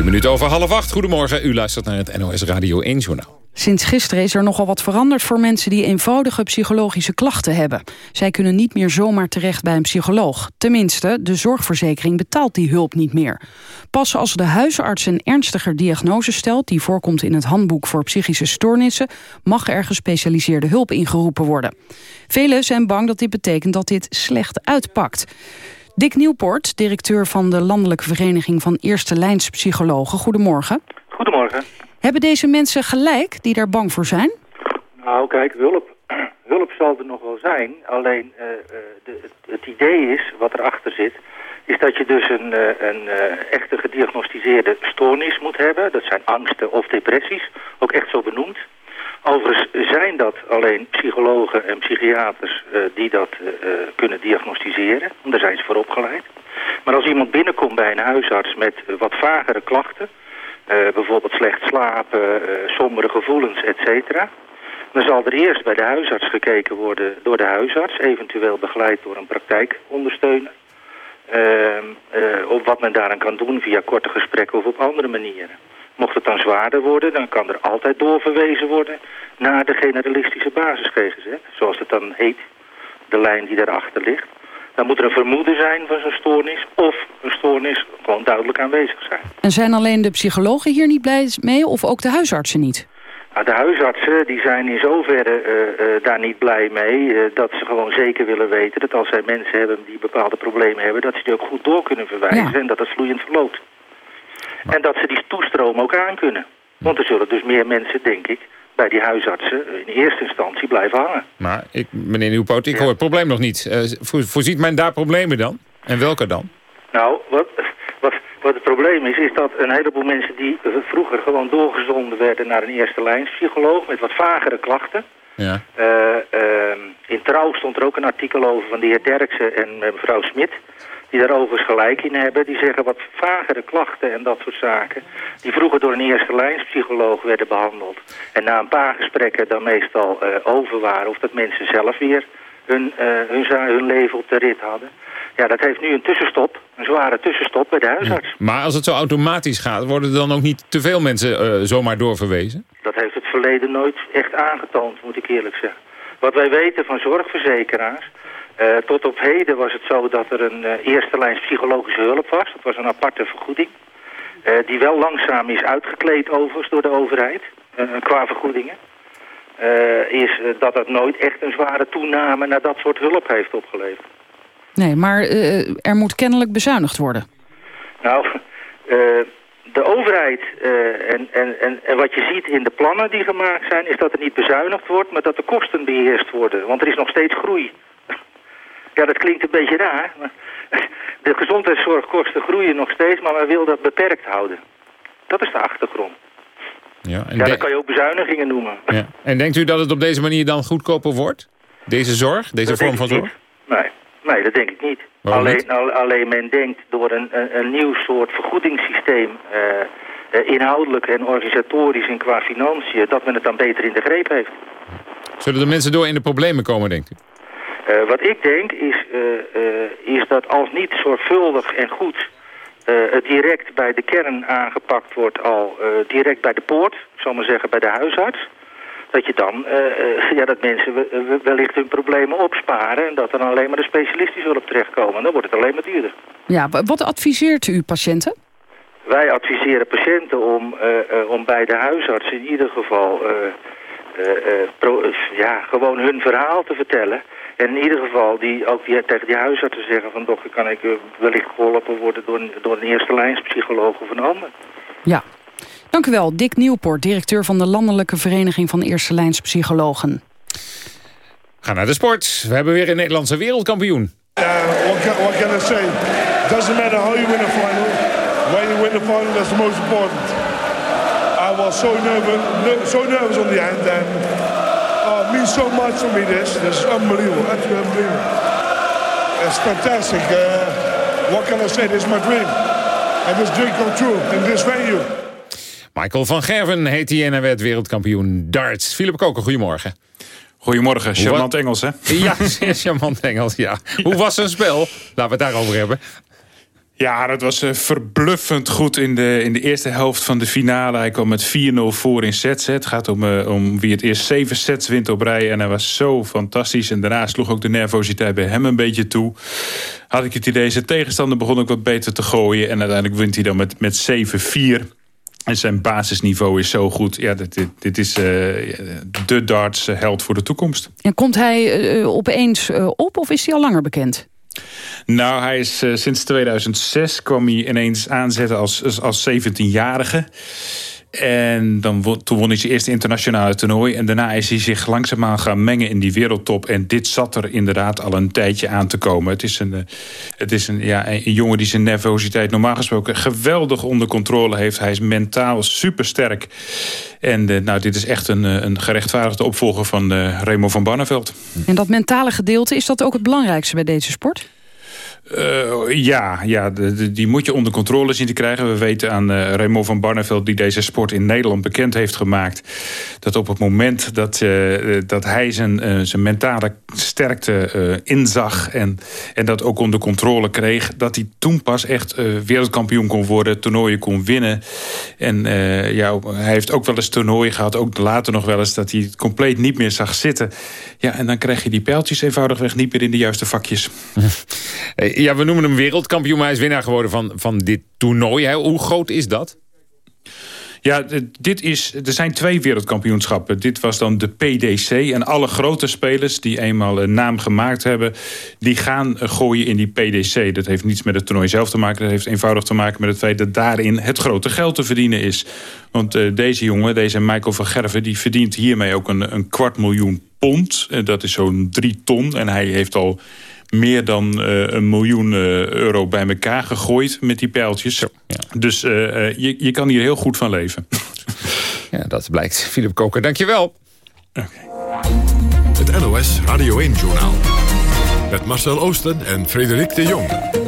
Vier minuten over half acht. Goedemorgen, u luistert naar het NOS Radio 1 Journaal. Sinds gisteren is er nogal wat veranderd voor mensen die eenvoudige psychologische klachten hebben. Zij kunnen niet meer zomaar terecht bij een psycholoog. Tenminste, de zorgverzekering betaalt die hulp niet meer. Pas als de huisarts een ernstiger diagnose stelt... die voorkomt in het handboek voor psychische stoornissen... mag er gespecialiseerde hulp ingeroepen worden. Velen zijn bang dat dit betekent dat dit slecht uitpakt. Dick Nieuwpoort, directeur van de Landelijke Vereniging van Eerste Lijns Psychologen. Goedemorgen. Goedemorgen. Hebben deze mensen gelijk die daar bang voor zijn? Nou, kijk, hulp, hulp zal er nog wel zijn. Alleen uh, de, het, idee is, wat erachter zit... is dat je dus een, uh, een echte gediagnosticeerde stoornis moet hebben. Dat zijn angsten of depressies, ook echt zo benoemd. Overigens zijn dat alleen psychologen en psychiaters die dat kunnen diagnosticeren. Daar zijn ze voor opgeleid. Maar als iemand binnenkomt bij een huisarts met wat vagere klachten... Bijvoorbeeld slecht slapen, sombere gevoelens, et cetera. Dan zal er eerst bij de huisarts gekeken worden door de huisarts, eventueel begeleid door een praktijkondersteuner. ehm, eh, op wat men daaraan kan doen via korte gesprekken of op andere manieren. Mocht het dan zwaarder worden, dan kan er altijd doorverwezen worden naar de generalistische basis GGZ, zoals het dan heet, de lijn die daarachter ligt. Dan moet er een vermoeden zijn van zo'n stoornis of een stoornis gewoon duidelijk aanwezig zijn. En zijn alleen de psychologen hier niet blij mee of ook de huisartsen niet? Nou, de huisartsen die zijn in zoverre eh, eh, daar niet blij mee eh, dat ze gewoon zeker willen weten dat als zij mensen hebben die bepaalde problemen hebben, dat ze die ook goed door kunnen verwijzen en dat het vloeiend verloopt. En dat ze die toestroom ook aan kunnen. Want er zullen dus meer mensen, denk ik, bij die huisartsen in eerste instantie blijven hangen. Maar ik, meneer Nieuwpoot, ik hoor het probleem nog niet. Eh, vo- voorziet men daar problemen dan? En welke dan? Nou, wat, wat, wat het probleem is, is dat een heleboel mensen die vroeger gewoon doorgezonden werden naar een eerste lijnspsycholoog met wat vagere klachten. Ja. Eh, ehm, in Trouw stond er ook een artikel over van de heer Derksen en mevrouw Smit. Die daar overigens gelijk in hebben. Die zeggen wat vagere klachten en dat soort zaken. Die vroeger door een eerste lijnspsycholoog werden behandeld. En na een paar gesprekken dan meestal eh, over waren. Of dat mensen zelf weer hun, eh, hun, hun leven op de rit hadden. Ja, dat heeft nu een tussenstop. Een zware tussenstop bij de huisarts. Maar als het zo automatisch gaat, worden er dan ook niet te veel mensen eh, zomaar doorverwezen? Dat heeft het verleden nooit echt aangetoond, moet ik eerlijk zeggen. Wat wij weten van zorgverzekeraars... eh, tot op heden was het zo dat er een eh, eerste lijns psychologische hulp was. Dat was een aparte vergoeding. eh, die wel langzaam is uitgekleed overigens door de overheid. qua vergoedingen. Is dat het nooit echt een zware toename naar dat soort hulp heeft opgeleverd. Nee, maar er moet kennelijk bezuinigd worden. Nou, de overheid en, en, en, en wat je ziet in de plannen die gemaakt zijn... is dat er niet bezuinigd wordt, maar dat de kosten beheerst worden. Want er is nog steeds groei. Ja, dat klinkt een beetje raar. Maar de gezondheidszorgkosten groeien nog steeds, maar men wil dat beperkt houden. Dat is de achtergrond. Ja, en, Ja, dat kan je ook bezuinigingen noemen. ja. en denkt u dat het op deze manier dan goedkoper wordt? Deze zorg, deze Dat vorm van zorg? Nee, nee, dat denk ik niet. Waarom alleen, niet? al- alleen men denkt door een, een, een nieuw soort vergoedingssysteem... eh, eh, inhoudelijk en organisatorisch en qua financiën... dat men het dan beter in de greep heeft. Zullen de mensen door in de problemen komen, denkt u? Eh, wat ik denk is, eh, eh, is dat als niet zorgvuldig en goed... het direct bij de kern aangepakt wordt al direct bij de poort... ik zal maar zeggen bij de huisarts... dat je dan, ja, dat mensen we- we- wellicht hun problemen opsparen... en dat er dan alleen maar de specialistische hulp terechtkomen. Dan wordt het alleen maar duurder. Ja, wa- wat adviseert u patiënten? Wij adviseren patiënten om, om bij de huisarts in ieder geval pro- ja, gewoon hun verhaal te vertellen. En in ieder geval die, ook die, tegen die huisarts te zeggen van dokter kan ik eh, wellicht geholpen worden door een, door een eerste lijnspsycholoog of een ander. Ja. Dank u wel, Dick Nieuwpoort, directeur van de Landelijke Vereniging van Eerste Lijns Psychologen. Ga naar de sport. We hebben weer een Nederlandse wereldkampioen. what, can, what can I say? Doesn't matter how you win a final. When you win the final, that's the most important. I was so nervous, ner- so nervous on the end, and oh, it means so much for me. This, this is unbelievable, absolutely unbelievable. It's fantastic. Uh, what can I say? This is my dream, and this dream come true in this venue. Michael van Gerven heet hij en hij werd wereldkampioen darts. Philip Koken, goedemorgen. Goedemorgen, charmant Engels, hè? Ja, zeer charmant Engels, ja. Hoe was zijn spel? Laten we het daarover hebben. Ja, dat was eh, verbluffend goed in de, in de eerste helft van de finale. Hij kwam met 4-0 voor in sets. hè. Het gaat om, eh, om wie het eerst zeven sets wint op rij. En hij was zo fantastisch. En daarna sloeg ook de nervositeit bij hem een beetje toe. Had ik het idee, zijn tegenstander begon ook wat beter te gooien. En uiteindelijk wint hij dan met, met 7-4. En zijn basisniveau is zo goed. Ja, dit, dit, is eh, de darts held voor de toekomst. En komt hij opeens op of is hij al langer bekend? Nou, hij is eh, sinds 2006 kwam hij ineens aanzetten als, als, als 17-jarige. En dan, toen won hij zijn eerste internationale toernooi. En daarna is hij zich langzaamaan gaan mengen in die wereldtop. En dit zat er inderdaad al een tijdje aan te komen. Het is een, eh, het is een, ja, een jongen die zijn nervositeit normaal gesproken geweldig onder controle heeft. Hij is mentaal supersterk. En eh, nou, dit is echt een, eh, een gerechtvaardigde opvolger van Remo van Barneveld. En dat mentale gedeelte, is dat ook het belangrijkste bij deze sport? Uh, ja, ja die moet je onder controle zien te krijgen. We weten aan uh, Raymond van Barneveld, die deze sport in Nederland bekend heeft gemaakt... dat op het moment dat, uh, dat hij zijn, zijn mentale sterkte inzag... En, en dat ook onder controle kreeg... dat hij toen pas echt wereldkampioen kon worden, toernooien kon winnen. En ja, hij heeft ook wel eens toernooien gehad, ook later nog wel eens... dat hij het compleet niet meer zag zitten. Ja, en dan krijg je die pijltjes eenvoudigweg niet meer in de juiste vakjes. Ja, we noemen hem wereldkampioen, maar hij is winnaar geworden van, van dit toernooi. Hoe groot is dat? Ja, dit is, er zijn twee wereldkampioenschappen. Dit was dan de PDC. En alle grote spelers die eenmaal een naam gemaakt hebben... die gaan gooien in die PDC. Dat heeft niets met het toernooi zelf te maken. Dat heeft eenvoudig te maken met het feit dat daarin het grote geld te verdienen is. Want uh, deze jongen, deze Michael van Gerven... die verdient hiermee ook een, een kwart miljoen pond. En dat is zo'n drie ton. En hij heeft al meer dan uh, een miljoen uh, euro bij elkaar gegooid met die pijltjes. Ja. Dus uh, je, je kan hier heel goed van leven. Ja, dat blijkt. Philip Koker, dankjewel. Okay. Het NOS Radio 1-journaal. Met Marcel Oosten en Frederik de Jong.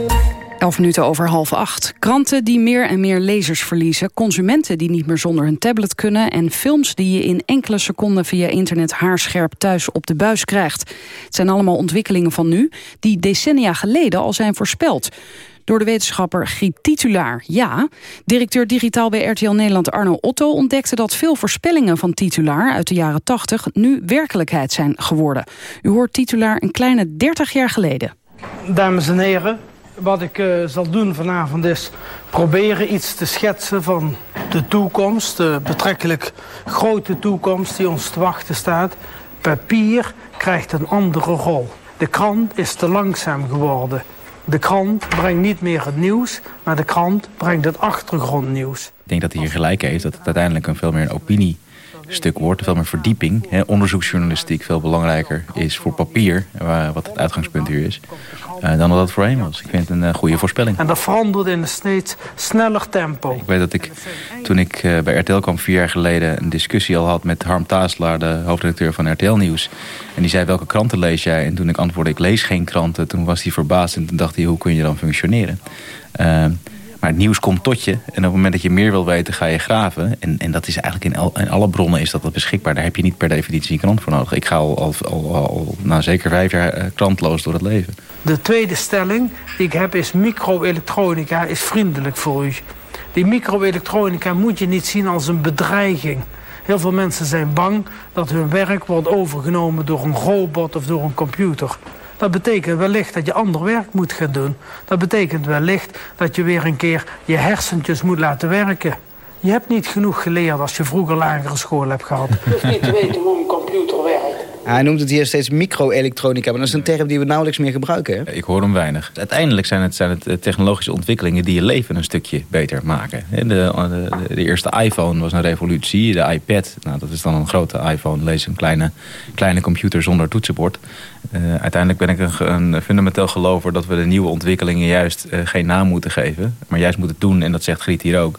11 minuten over half acht. Kranten die meer en meer lezers verliezen. Consumenten die niet meer zonder hun tablet kunnen. En films die je in enkele seconden via internet haarscherp thuis op de buis krijgt. Het zijn allemaal ontwikkelingen van nu die decennia geleden al zijn voorspeld. Door de wetenschapper Giet Titulaar. Ja, directeur digitaal bij RTL Nederland Arno Otto ontdekte dat veel voorspellingen van Titulaar uit de jaren 80 nu werkelijkheid zijn geworden. U hoort Titulaar een kleine 30 jaar geleden. Dames en heren, wat ik uh, zal doen vanavond is proberen iets te schetsen van de toekomst. De betrekkelijk grote toekomst die ons te wachten staat. Papier krijgt een andere rol. De krant is te langzaam geworden. De krant brengt niet meer het nieuws, maar de krant brengt het achtergrondnieuws. Ik denk dat hij hier gelijk heeft dat het uiteindelijk een veel meer een opinie stuk wordt, veel meer verdieping. Hè, onderzoeksjournalistiek veel belangrijker is voor papier, wat het uitgangspunt hier is, uh, dan dat het voorheen was. Ik vind het een uh, goede voorspelling. En dat verandert in een steeds sneller tempo. Ik weet dat ik, toen ik uh, bij RTL kwam vier jaar geleden, een discussie al had met Harm Taaslaar, de hoofdredacteur van RTL Nieuws. En die zei, welke kranten lees jij? En toen ik antwoordde, ik lees geen kranten. Toen was hij verbaasd en toen dacht hij, hoe kun je dan functioneren? Maar het nieuws komt tot je. En op het moment dat je meer wil weten, ga je graven. En, en dat is eigenlijk in, al, in alle bronnen is dat beschikbaar. Daar heb je niet per definitie een krant voor nodig. Ik ga al, al, al, al nou, zeker vijf jaar uh, krantloos door het leven. De tweede stelling die ik heb is microelektronica is vriendelijk voor u. Die microelektronica moet je niet zien als een bedreiging. Heel veel mensen zijn bang dat hun werk wordt overgenomen door een robot of door een computer. Dat betekent wellicht dat je ander werk moet gaan doen. Dat betekent wellicht dat je weer een keer je hersentjes moet laten werken. Je hebt niet genoeg geleerd als je vroeger lagere school hebt gehad. Je hoeft niet te weten hoe een computer. Hij noemt het hier steeds microelektronica, maar dat is een term die we nauwelijks meer gebruiken. Hè? Ik hoor hem weinig. Uiteindelijk zijn het, zijn het eh, technologische ontwikkelingen die je leven een stukje beter maken. De, de, de, eerste iPhone was een revolutie. De iPad, nou, dat is dan een grote iPhone, lees een kleine, kleine computer zonder toetsenbord. Uh, uiteindelijk ben ik een, een, fundamenteel gelover dat we de nieuwe ontwikkelingen juist geen naam moeten geven. Maar juist moeten doen, en dat zegt Griet hier ook.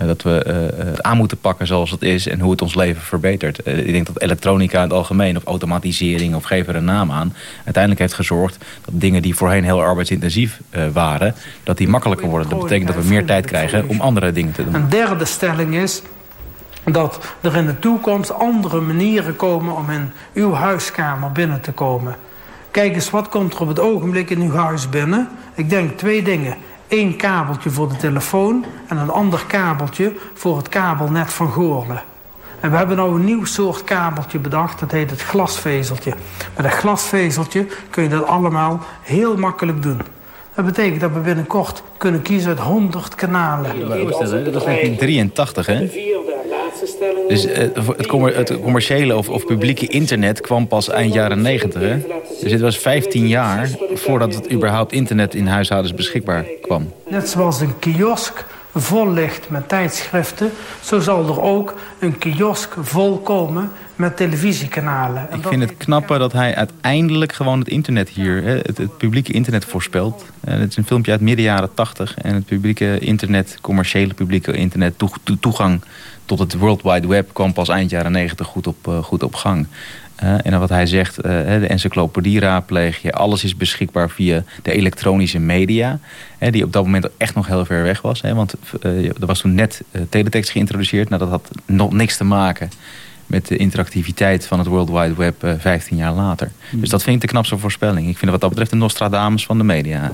Uh, dat we het aan moeten pakken zoals het is en hoe het ons leven verbetert. ik denk dat elektronica in het algemeen, of automatisering, of geef er een naam aan, uiteindelijk heeft gezorgd dat dingen die voorheen heel arbeidsintensief waren, dat die makkelijker worden. Dat betekent dat we meer tijd krijgen om andere dingen te doen. Een derde stelling is, dat er in de toekomst andere manieren komen om in uw huiskamer binnen te komen. Kijk eens, wat komt er op het ogenblik in uw huis binnen? Ik denk twee dingen. Eén kabeltje voor de telefoon en een ander kabeltje voor het kabelnet van Goorlen. En we hebben nou een nieuw soort kabeltje bedacht, dat heet het glasvezeltje. Met dat glasvezeltje kun je dat allemaal heel makkelijk doen. Dat betekent dat we binnenkort kunnen kiezen uit 100 kanalen. dat is 1983, hè? Dus uh, het, het, commerciële of, of, publieke internet kwam pas eind jaren 90. Hè? Dus dit was 15 jaar voordat het überhaupt internet in huishoudens beschikbaar kwam. Net zoals een kiosk vol ligt met tijdschriften... zo zal er ook een kiosk vol komen met televisiekanalen. Ik vind het knapper dat hij uiteindelijk gewoon het internet hier... het, het publieke internet voorspelt. Uh, het is een filmpje uit midden jaren 80. En het publieke internet, commerciële publieke internet... toegang tot het World Wide Web kwam pas eind jaren 90 goed op, eh, goed op gang. Eh, en wat hij zegt, eh, de encyclopedie raadpleeg je. Alles is beschikbaar via de elektronische media. Die op dat moment echt nog heel ver weg was. Want eh, er was toen net uh, teletext geïntroduceerd. Nou, dat had nog niks te maken met de interactiviteit van het World Wide Web uh, 15 jaar later. Dus dat vind ik de knapste voorspelling. Ik vind wat dat betreft de Nostradamus van de media.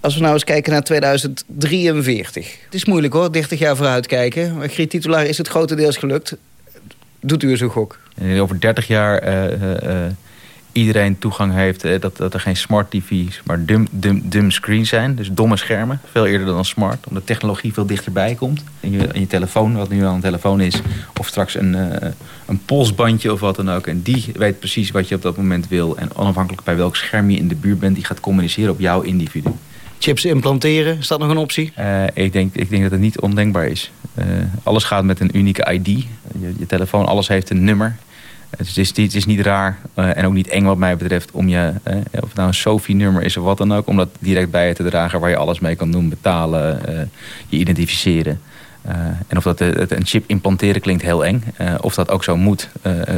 Als we nou eens kijken naar 2043. Het is moeilijk hoor, 30 jaar vooruit kijken. Maar Griet Titulaar is het grotendeels gelukt. Doet u eens een gok? En over 30 jaar uh, uh, iedereen toegang heeft... Dat, dat er geen smart tv's, maar dum, dum, dum screens zijn. Dus domme schermen, veel eerder dan smart. Omdat technologie veel dichterbij komt. In je, in je telefoon, wat nu al een telefoon is. Of straks een, een polsbandje of wat dan ook. En die weet precies wat je op dat moment wil. En onafhankelijk bij welk scherm je in de buurt bent... die gaat communiceren op jouw individu. Chips implanteren, is dat nog een optie? Uh, ik, denk, ik denk dat het niet ondenkbaar is. Uh, alles gaat met een unieke ID. Je, je, telefoon, alles heeft een nummer. Het is, het is, niet raar uh, en ook niet eng wat mij betreft... om je, of het nou een SOFI-nummer is of wat dan ook... om dat direct bij je te dragen waar je alles mee kan doen. Betalen, je identificeren. en of dat het, een chip implanteren klinkt heel eng. of dat ook zo moet,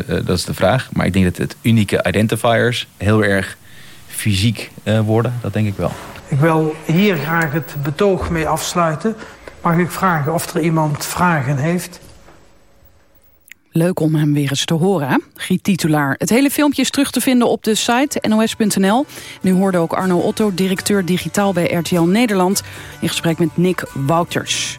dat is de vraag. Maar ik denk dat het unieke identifiers heel erg fysiek worden. Dat denk ik wel. Ik wil hier graag het betoog mee afsluiten. Mag ik vragen of er iemand vragen heeft? Leuk om hem weer eens te horen, hè? Giet Titulaar. Het hele filmpje is terug te vinden op de site nos.nl. Nu hoorde ook Arno Otto, directeur digitaal bij RTL Nederland... in gesprek met Nick Wouters.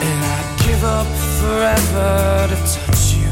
And I give up forever to touch you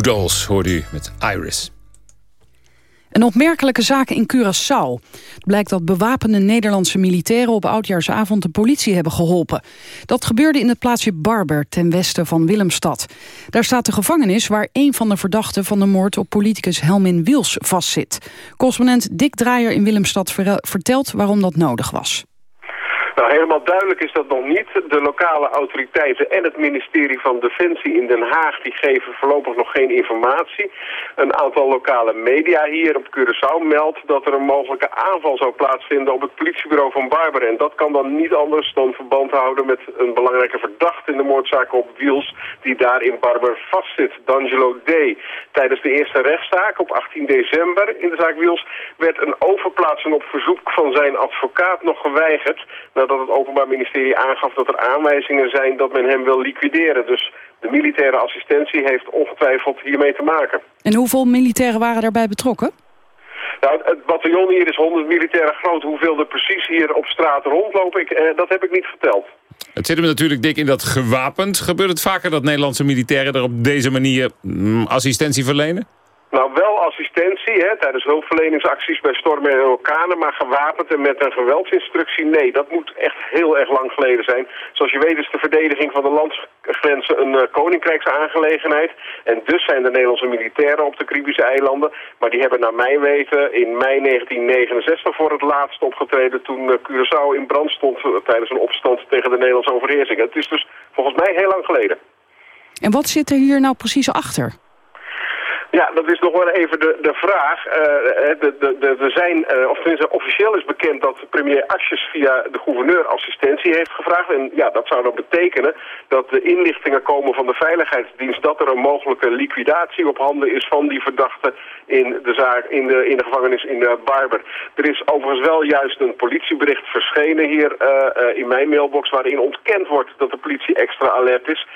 Dolls u met Iris. Een opmerkelijke zaak in Curaçao. Het blijkt dat bewapende Nederlandse militairen op oudjaarsavond de politie hebben geholpen. Dat gebeurde in het plaatsje Barber ten westen van Willemstad. Daar staat de gevangenis waar een van de verdachten van de moord op politicus Helmin Wils vastzit. Correspondent Dick Draaier in Willemstad vertelt waarom dat nodig was. Nou, helemaal duidelijk is dat nog niet. De lokale autoriteiten en het ministerie van Defensie in Den Haag... die geven voorlopig nog geen informatie. Een aantal lokale media hier op Curaçao meldt... dat er een mogelijke aanval zou plaatsvinden op het politiebureau van Barbara. En dat kan dan niet anders dan verband houden met een belangrijke verdachte... in de moordzaak op Wiels, die daar in Barbara vastzit, D'Angelo D. Tijdens de eerste rechtszaak op 18 december in de zaak Wiels... werd een overplaatsing op verzoek van zijn advocaat nog geweigerd nadat het Openbaar Ministerie aangaf dat er aanwijzingen zijn dat men hem wil liquideren. Dus de militaire assistentie heeft ongetwijfeld hiermee te maken. En hoeveel militairen waren daarbij betrokken? Nou, het bataljon hier is 100 militairen groot. Hoeveel er precies hier op straat rondlopen, ik, eh, dat heb ik niet verteld. Het zit hem natuurlijk dik in dat gewapend. Gebeurt het vaker dat Nederlandse militairen er op deze manier mm, assistentie verlenen? Nou, wel assistentie hè, tijdens hulpverleningsacties bij stormen en orkanen, maar gewapend en met een geweldsinstructie, nee, dat moet echt heel erg lang geleden zijn. Zoals je weet is de verdediging van de landsgrenzen een uh, koninkrijksaangelegenheid. En dus zijn de Nederlandse militairen op de Caribische eilanden. Maar die hebben naar mijn weten in mei 1969 voor het laatst opgetreden toen uh, Curaçao in brand stond uh, tijdens een opstand tegen de Nederlandse overheersing. Het is dus volgens mij heel lang geleden. En wat zit er hier nou precies achter? Ja, dat is nog wel even de, de vraag. Uh, de, de, zijn, uh, of tenminste officieel is bekend dat premier Asjes via de gouverneur assistentie heeft gevraagd. En ja, dat zou dan betekenen dat de inlichtingen komen van de Veiligheidsdienst dat er een mogelijke liquidatie op handen is van die verdachte in de, zaak, in de, in de gevangenis in uh, Barber. Er is overigens wel juist een politiebericht verschenen hier in mijn mailbox waarin ontkend wordt dat de politie extra alert is.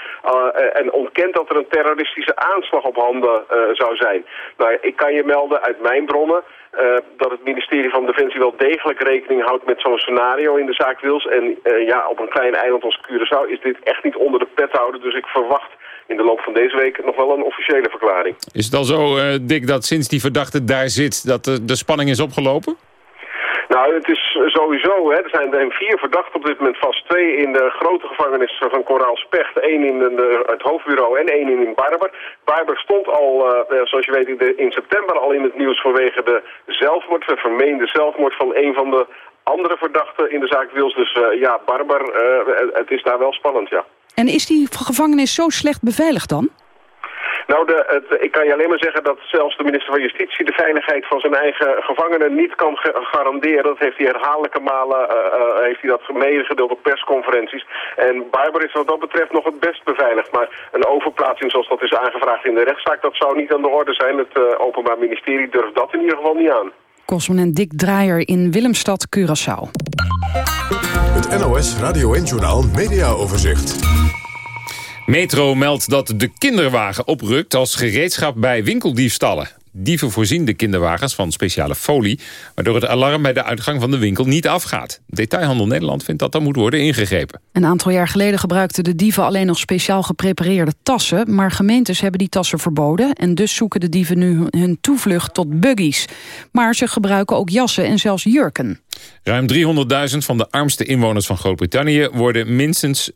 en ontkent dat er een terroristische aanslag op handen zou zou zijn. Nou, ik kan je melden uit mijn bronnen uh, dat het ministerie van Defensie wel degelijk rekening houdt met zo'n scenario in de zaak Wils. En uh, ja, op een klein eiland als Curaçao is dit echt niet onder de pet houden. Dus ik verwacht in de loop van deze week nog wel een officiële verklaring. Is het al zo, uh, Dick, dat sinds die verdachte daar zit, dat de, de spanning is opgelopen? Nou, het is sowieso, hè, er zijn er vier verdachten op dit moment vast. Twee in de grote gevangenis van Koraal Specht, één in de, het hoofdbureau en één in Barber. Barber stond al, uh, zoals je weet, in september al in het nieuws vanwege de zelfmoord, de vermeende zelfmoord van een van de andere verdachten in de zaak Wils. Dus uh, ja, Barber, het is daar wel spannend, ja. En is die gevangenis zo slecht beveiligd dan? Nou, de, het, ik kan je alleen maar zeggen dat zelfs de minister van Justitie de veiligheid van zijn eigen gevangenen niet kan garanderen. Dat heeft hij herhaaldelijke malen uh, uh, heeft hij dat medegedeeld op persconferenties. En Barber is wat dat betreft nog het best beveiligd. Maar een overplaatsing zoals dat is aangevraagd in de rechtszaak, dat zou niet aan de orde zijn. Het uh, Openbaar Ministerie durft dat in ieder geval niet aan. Correspondent Dick Draaier in Willemstad, Curaçao. Het NOS Radio 1 Journaal Media Overzicht. Metro meldt dat de kinderwagen oprukt als gereedschap bij winkeldiefstallen. Dieven voorzien de kinderwagens van speciale folie... waardoor het alarm bij de uitgang van de winkel niet afgaat. Detailhandel Nederland vindt dat er moet worden ingegrepen. Een aantal jaar geleden gebruikten de dieven alleen nog speciaal geprepareerde tassen... maar gemeentes hebben die tassen verboden... en dus zoeken de dieven nu hun toevlucht tot buggies. Maar ze gebruiken ook jassen en zelfs jurken. Ruim 300.000 van de armste inwoners van Groot-Brittannië wonen minstens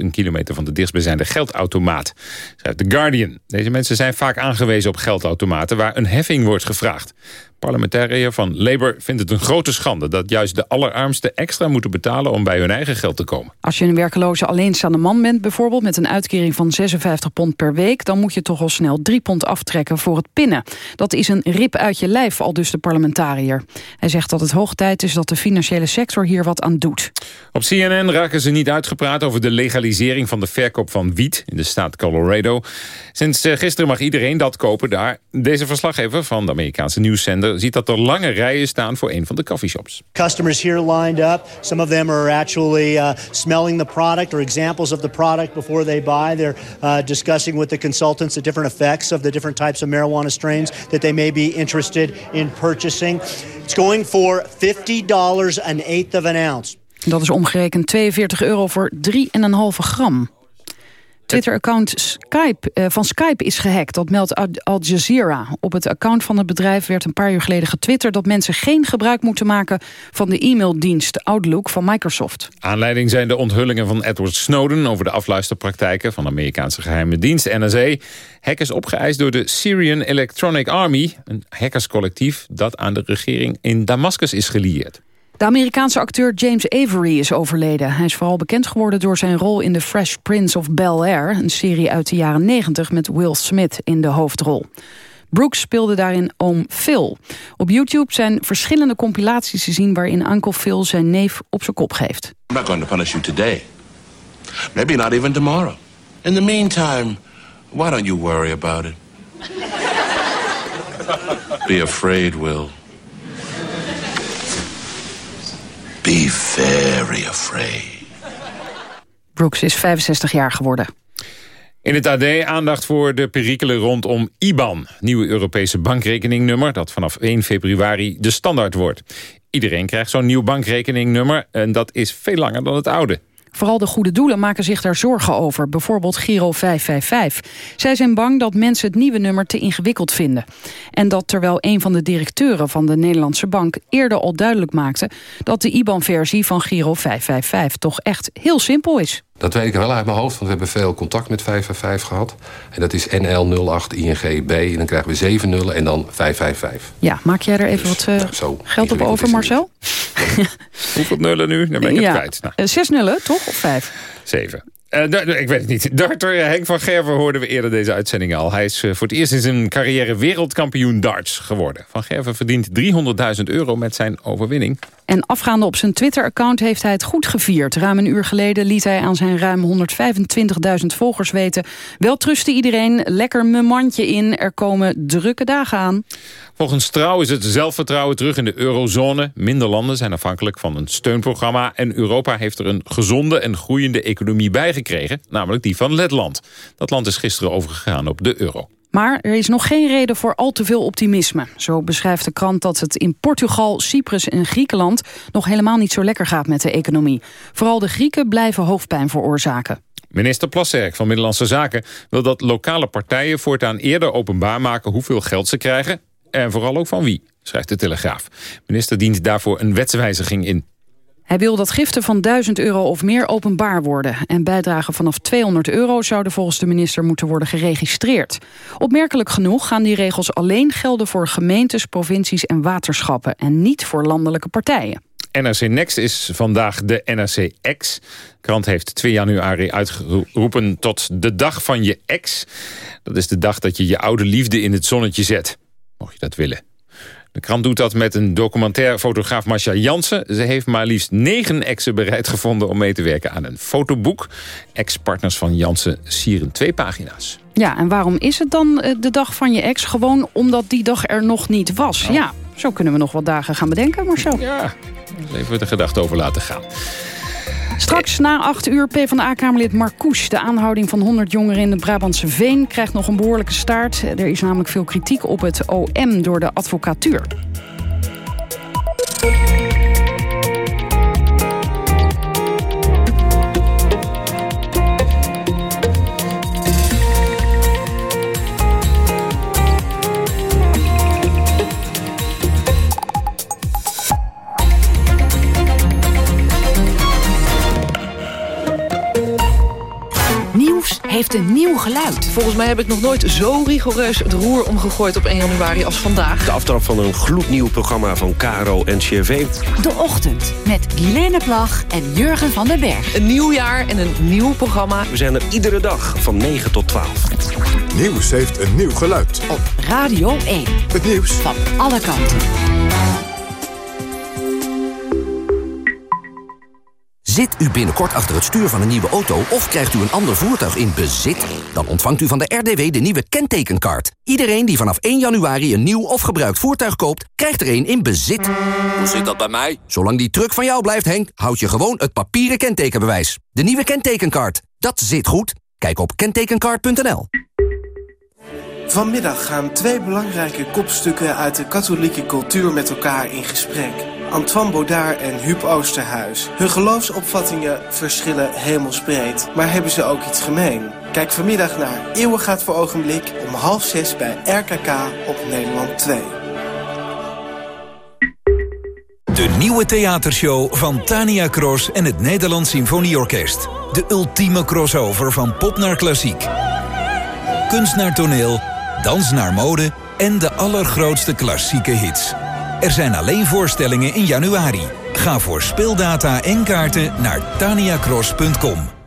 een kilometer van de dichtstbijzijnde geldautomaat. Schrijft The Guardian. Deze mensen zijn vaak aangewezen op geldautomaten waar een heffing wordt gevraagd. Parlementariër van Labour vindt het een grote schande... dat juist de allerarmsten extra moeten betalen om bij hun eigen geld te komen. Als je een werkeloze alleenstaande man bent... bijvoorbeeld met een uitkering van 56 pond per week... dan moet je toch al snel 3 pond aftrekken voor het pinnen. Dat is een rip uit je lijf, al dus de parlementariër. Hij zegt dat het hoog tijd is dat de financiële sector hier wat aan doet. Op CNN raken ze niet uitgepraat over de legalisering van de verkoop van wiet... in de staat Colorado. Sinds eh, gisteren mag iedereen dat kopen daar. Deze verslaggever van de Amerikaanse nieuwszender ziet dat er lange rijen staan voor een van de coffeeshops. Customers here lined up. Some of them are actually uh, smelling the product or examples of the product before they buy. They're uh, discussing with the consultants the different effects of the different types of marijuana strains that they may be interested in purchasing. It's going for $50 an eighth of an ounce. Dat is omgerekend 42 euro voor 3,5 gram. Twitter-account Skype, eh, van Skype is gehackt. Dat meldt Al- Jazeera. Op het account van het bedrijf werd een paar uur geleden getwitterd... dat mensen geen gebruik moeten maken van de e-maildienst Outlook van Microsoft. Aanleiding zijn de onthullingen van Edward Snowden... over de afluisterpraktijken van de Amerikaanse geheime dienst NSA. Hackers opgeëist door de Syrian Electronic Army... een hackerscollectief dat aan de regering in Damascus is gelieerd. De Amerikaanse acteur James Avery is overleden. Hij is vooral bekend geworden door zijn rol in The Fresh Prince of Bel-Air... een serie uit de jaren 90 met Will Smith in de hoofdrol. Brooks speelde daarin oom Phil. Op YouTube zijn verschillende compilaties te zien... waarin Uncle Phil zijn neef op zijn kop geeft. I'm not going today. Maybe not even tomorrow. In the meantime, why don't you worry about it? Be afraid, Will. Be very afraid. Brooks is 65 jaar geworden. In het AD aandacht voor de perikelen rondom IBAN. Nieuwe Europese bankrekeningnummer dat vanaf 1 februari de standaard wordt. Iedereen krijgt zo'n nieuw bankrekeningnummer en dat is veel langer dan het oude. Vooral de goede doelen maken zich daar zorgen over. Bijvoorbeeld Giro 555. Zij zijn bang dat mensen het nieuwe nummer te ingewikkeld vinden. En dat terwijl een van de directeuren van de Nederlandse bank... eerder al duidelijk maakte dat de IBAN-versie van Giro 555... toch echt heel simpel is. Dat weet ik wel uit mijn hoofd, want we hebben veel contact met 555 gehad. En dat is NL08INGB. En dan krijgen we 7 nullen en dan 555. Ja, maak jij er even wat eh, zo geld op over, Marcel? Hoeveel nullen nu? Dan ben ik het ja. kwijt. Nou, Eh, zes nullen, toch? Of vijf? zeven. Eh, da- ik weet het niet. Darter Henk van Gerven hoorden we eerder deze uitzending al. Hij is voor het eerst in zijn carrière wereldkampioen darts geworden. Van Gerven verdient 300.000 euro met zijn overwinning. En afgaande op zijn Twitter-account heeft hij het goed gevierd. Ruim een uur geleden liet hij aan zijn ruim 125.000 volgers weten... wel trusten iedereen, lekker mijn mandje in, er komen drukke dagen aan. Volgens Trouw is het zelfvertrouwen terug in de eurozone. Minder landen zijn afhankelijk van een steunprogramma... en Europa heeft er een gezonde en groeiende economie bij gekregen... namelijk die van Letland. Dat land is gisteren overgegaan op de euro. Maar er is nog geen reden voor al te veel optimisme. Zo beschrijft de krant dat het in Portugal, Cyprus en Griekenland... nog helemaal niet zo lekker gaat met de economie. Vooral de Grieken blijven hoofdpijn veroorzaken. Minister Plasterk van Middellandse Zaken wil dat lokale partijen voortaan eerder openbaar maken hoeveel geld ze krijgen en vooral ook van wie, schrijft de Telegraaf. Minister dient daarvoor een wetswijziging in. Hij wil dat giften van 1000 euro of meer openbaar worden. En bijdragen vanaf 200 euro zouden volgens de minister moeten worden geregistreerd. Opmerkelijk genoeg gaan die regels alleen gelden voor gemeentes, provincies en waterschappen. En niet voor landelijke partijen. NRC Next is vandaag de NRC X. Krant heeft 2 januari uitgeroepen tot de dag van je ex. Dat is de dag dat je je oude liefde in het zonnetje zet. Mocht je dat willen. De krant doet dat met een documentaire fotograaf Masha Jansen. Ze heeft maar liefst negen exen bereid gevonden om mee te werken aan een fotoboek. Ex-partners van Jansen sieren twee pagina's. Ja, en waarom is het dan eh, de dag van je ex? Gewoon omdat die dag er nog niet was. Ja, zo kunnen we nog wat dagen gaan bedenken, Marcel. Ja, even de gedachte over laten gaan. Straks na 8 uur PvdA-kamerlid Marcouch. De aanhouding van 100 jongeren in het Brabantse Veen krijgt nog een behoorlijke staart. Er is namelijk veel kritiek op het OM door de advocatuur. Geluid. Volgens mij heb ik nog nooit zo rigoureus het roer omgegooid op 1 januari als vandaag. De aftrap van een gloednieuw programma van KRO en CRV. De Ochtend met Guilaine Plag en Jurgen van den Berg. Een nieuw jaar en een nieuw programma. We zijn er iedere dag van 9 tot 12. Nieuws heeft een nieuw geluid. Op Radio 1. Het nieuws van alle kanten. Zit u binnenkort achter het stuur van een nieuwe auto of krijgt u een ander voertuig in bezit? Dan ontvangt u van de RDW de nieuwe kentekenkaart. Iedereen die vanaf 1 januari een nieuw of gebruikt voertuig koopt, krijgt er een in bezit. Hoe zit dat bij mij? Zolang die truck van jou blijft, Henk, houd je gewoon het papieren kentekenbewijs. De nieuwe kentekenkaart. Dat zit goed. Kijk op kentekenkaart.nl. Vanmiddag gaan twee belangrijke kopstukken uit de katholieke cultuur met elkaar in gesprek. Antoine Baudard en Huub Oosterhuis. Hun geloofsopvattingen verschillen hemelsbreed, maar hebben ze ook iets gemeen. Kijk vanmiddag naar Eeuwen gaat voor ogenblik om half zes bij RKK op Nederland 2. De nieuwe theatershow van Tania Cross en het Nederlands Symfonieorkest. De ultieme crossover van pop naar klassiek. Kunst naar toneel, dans naar mode en de allergrootste klassieke hits. Er zijn alleen voorstellingen in januari. Ga voor speeldata en kaarten naar taniacross.com.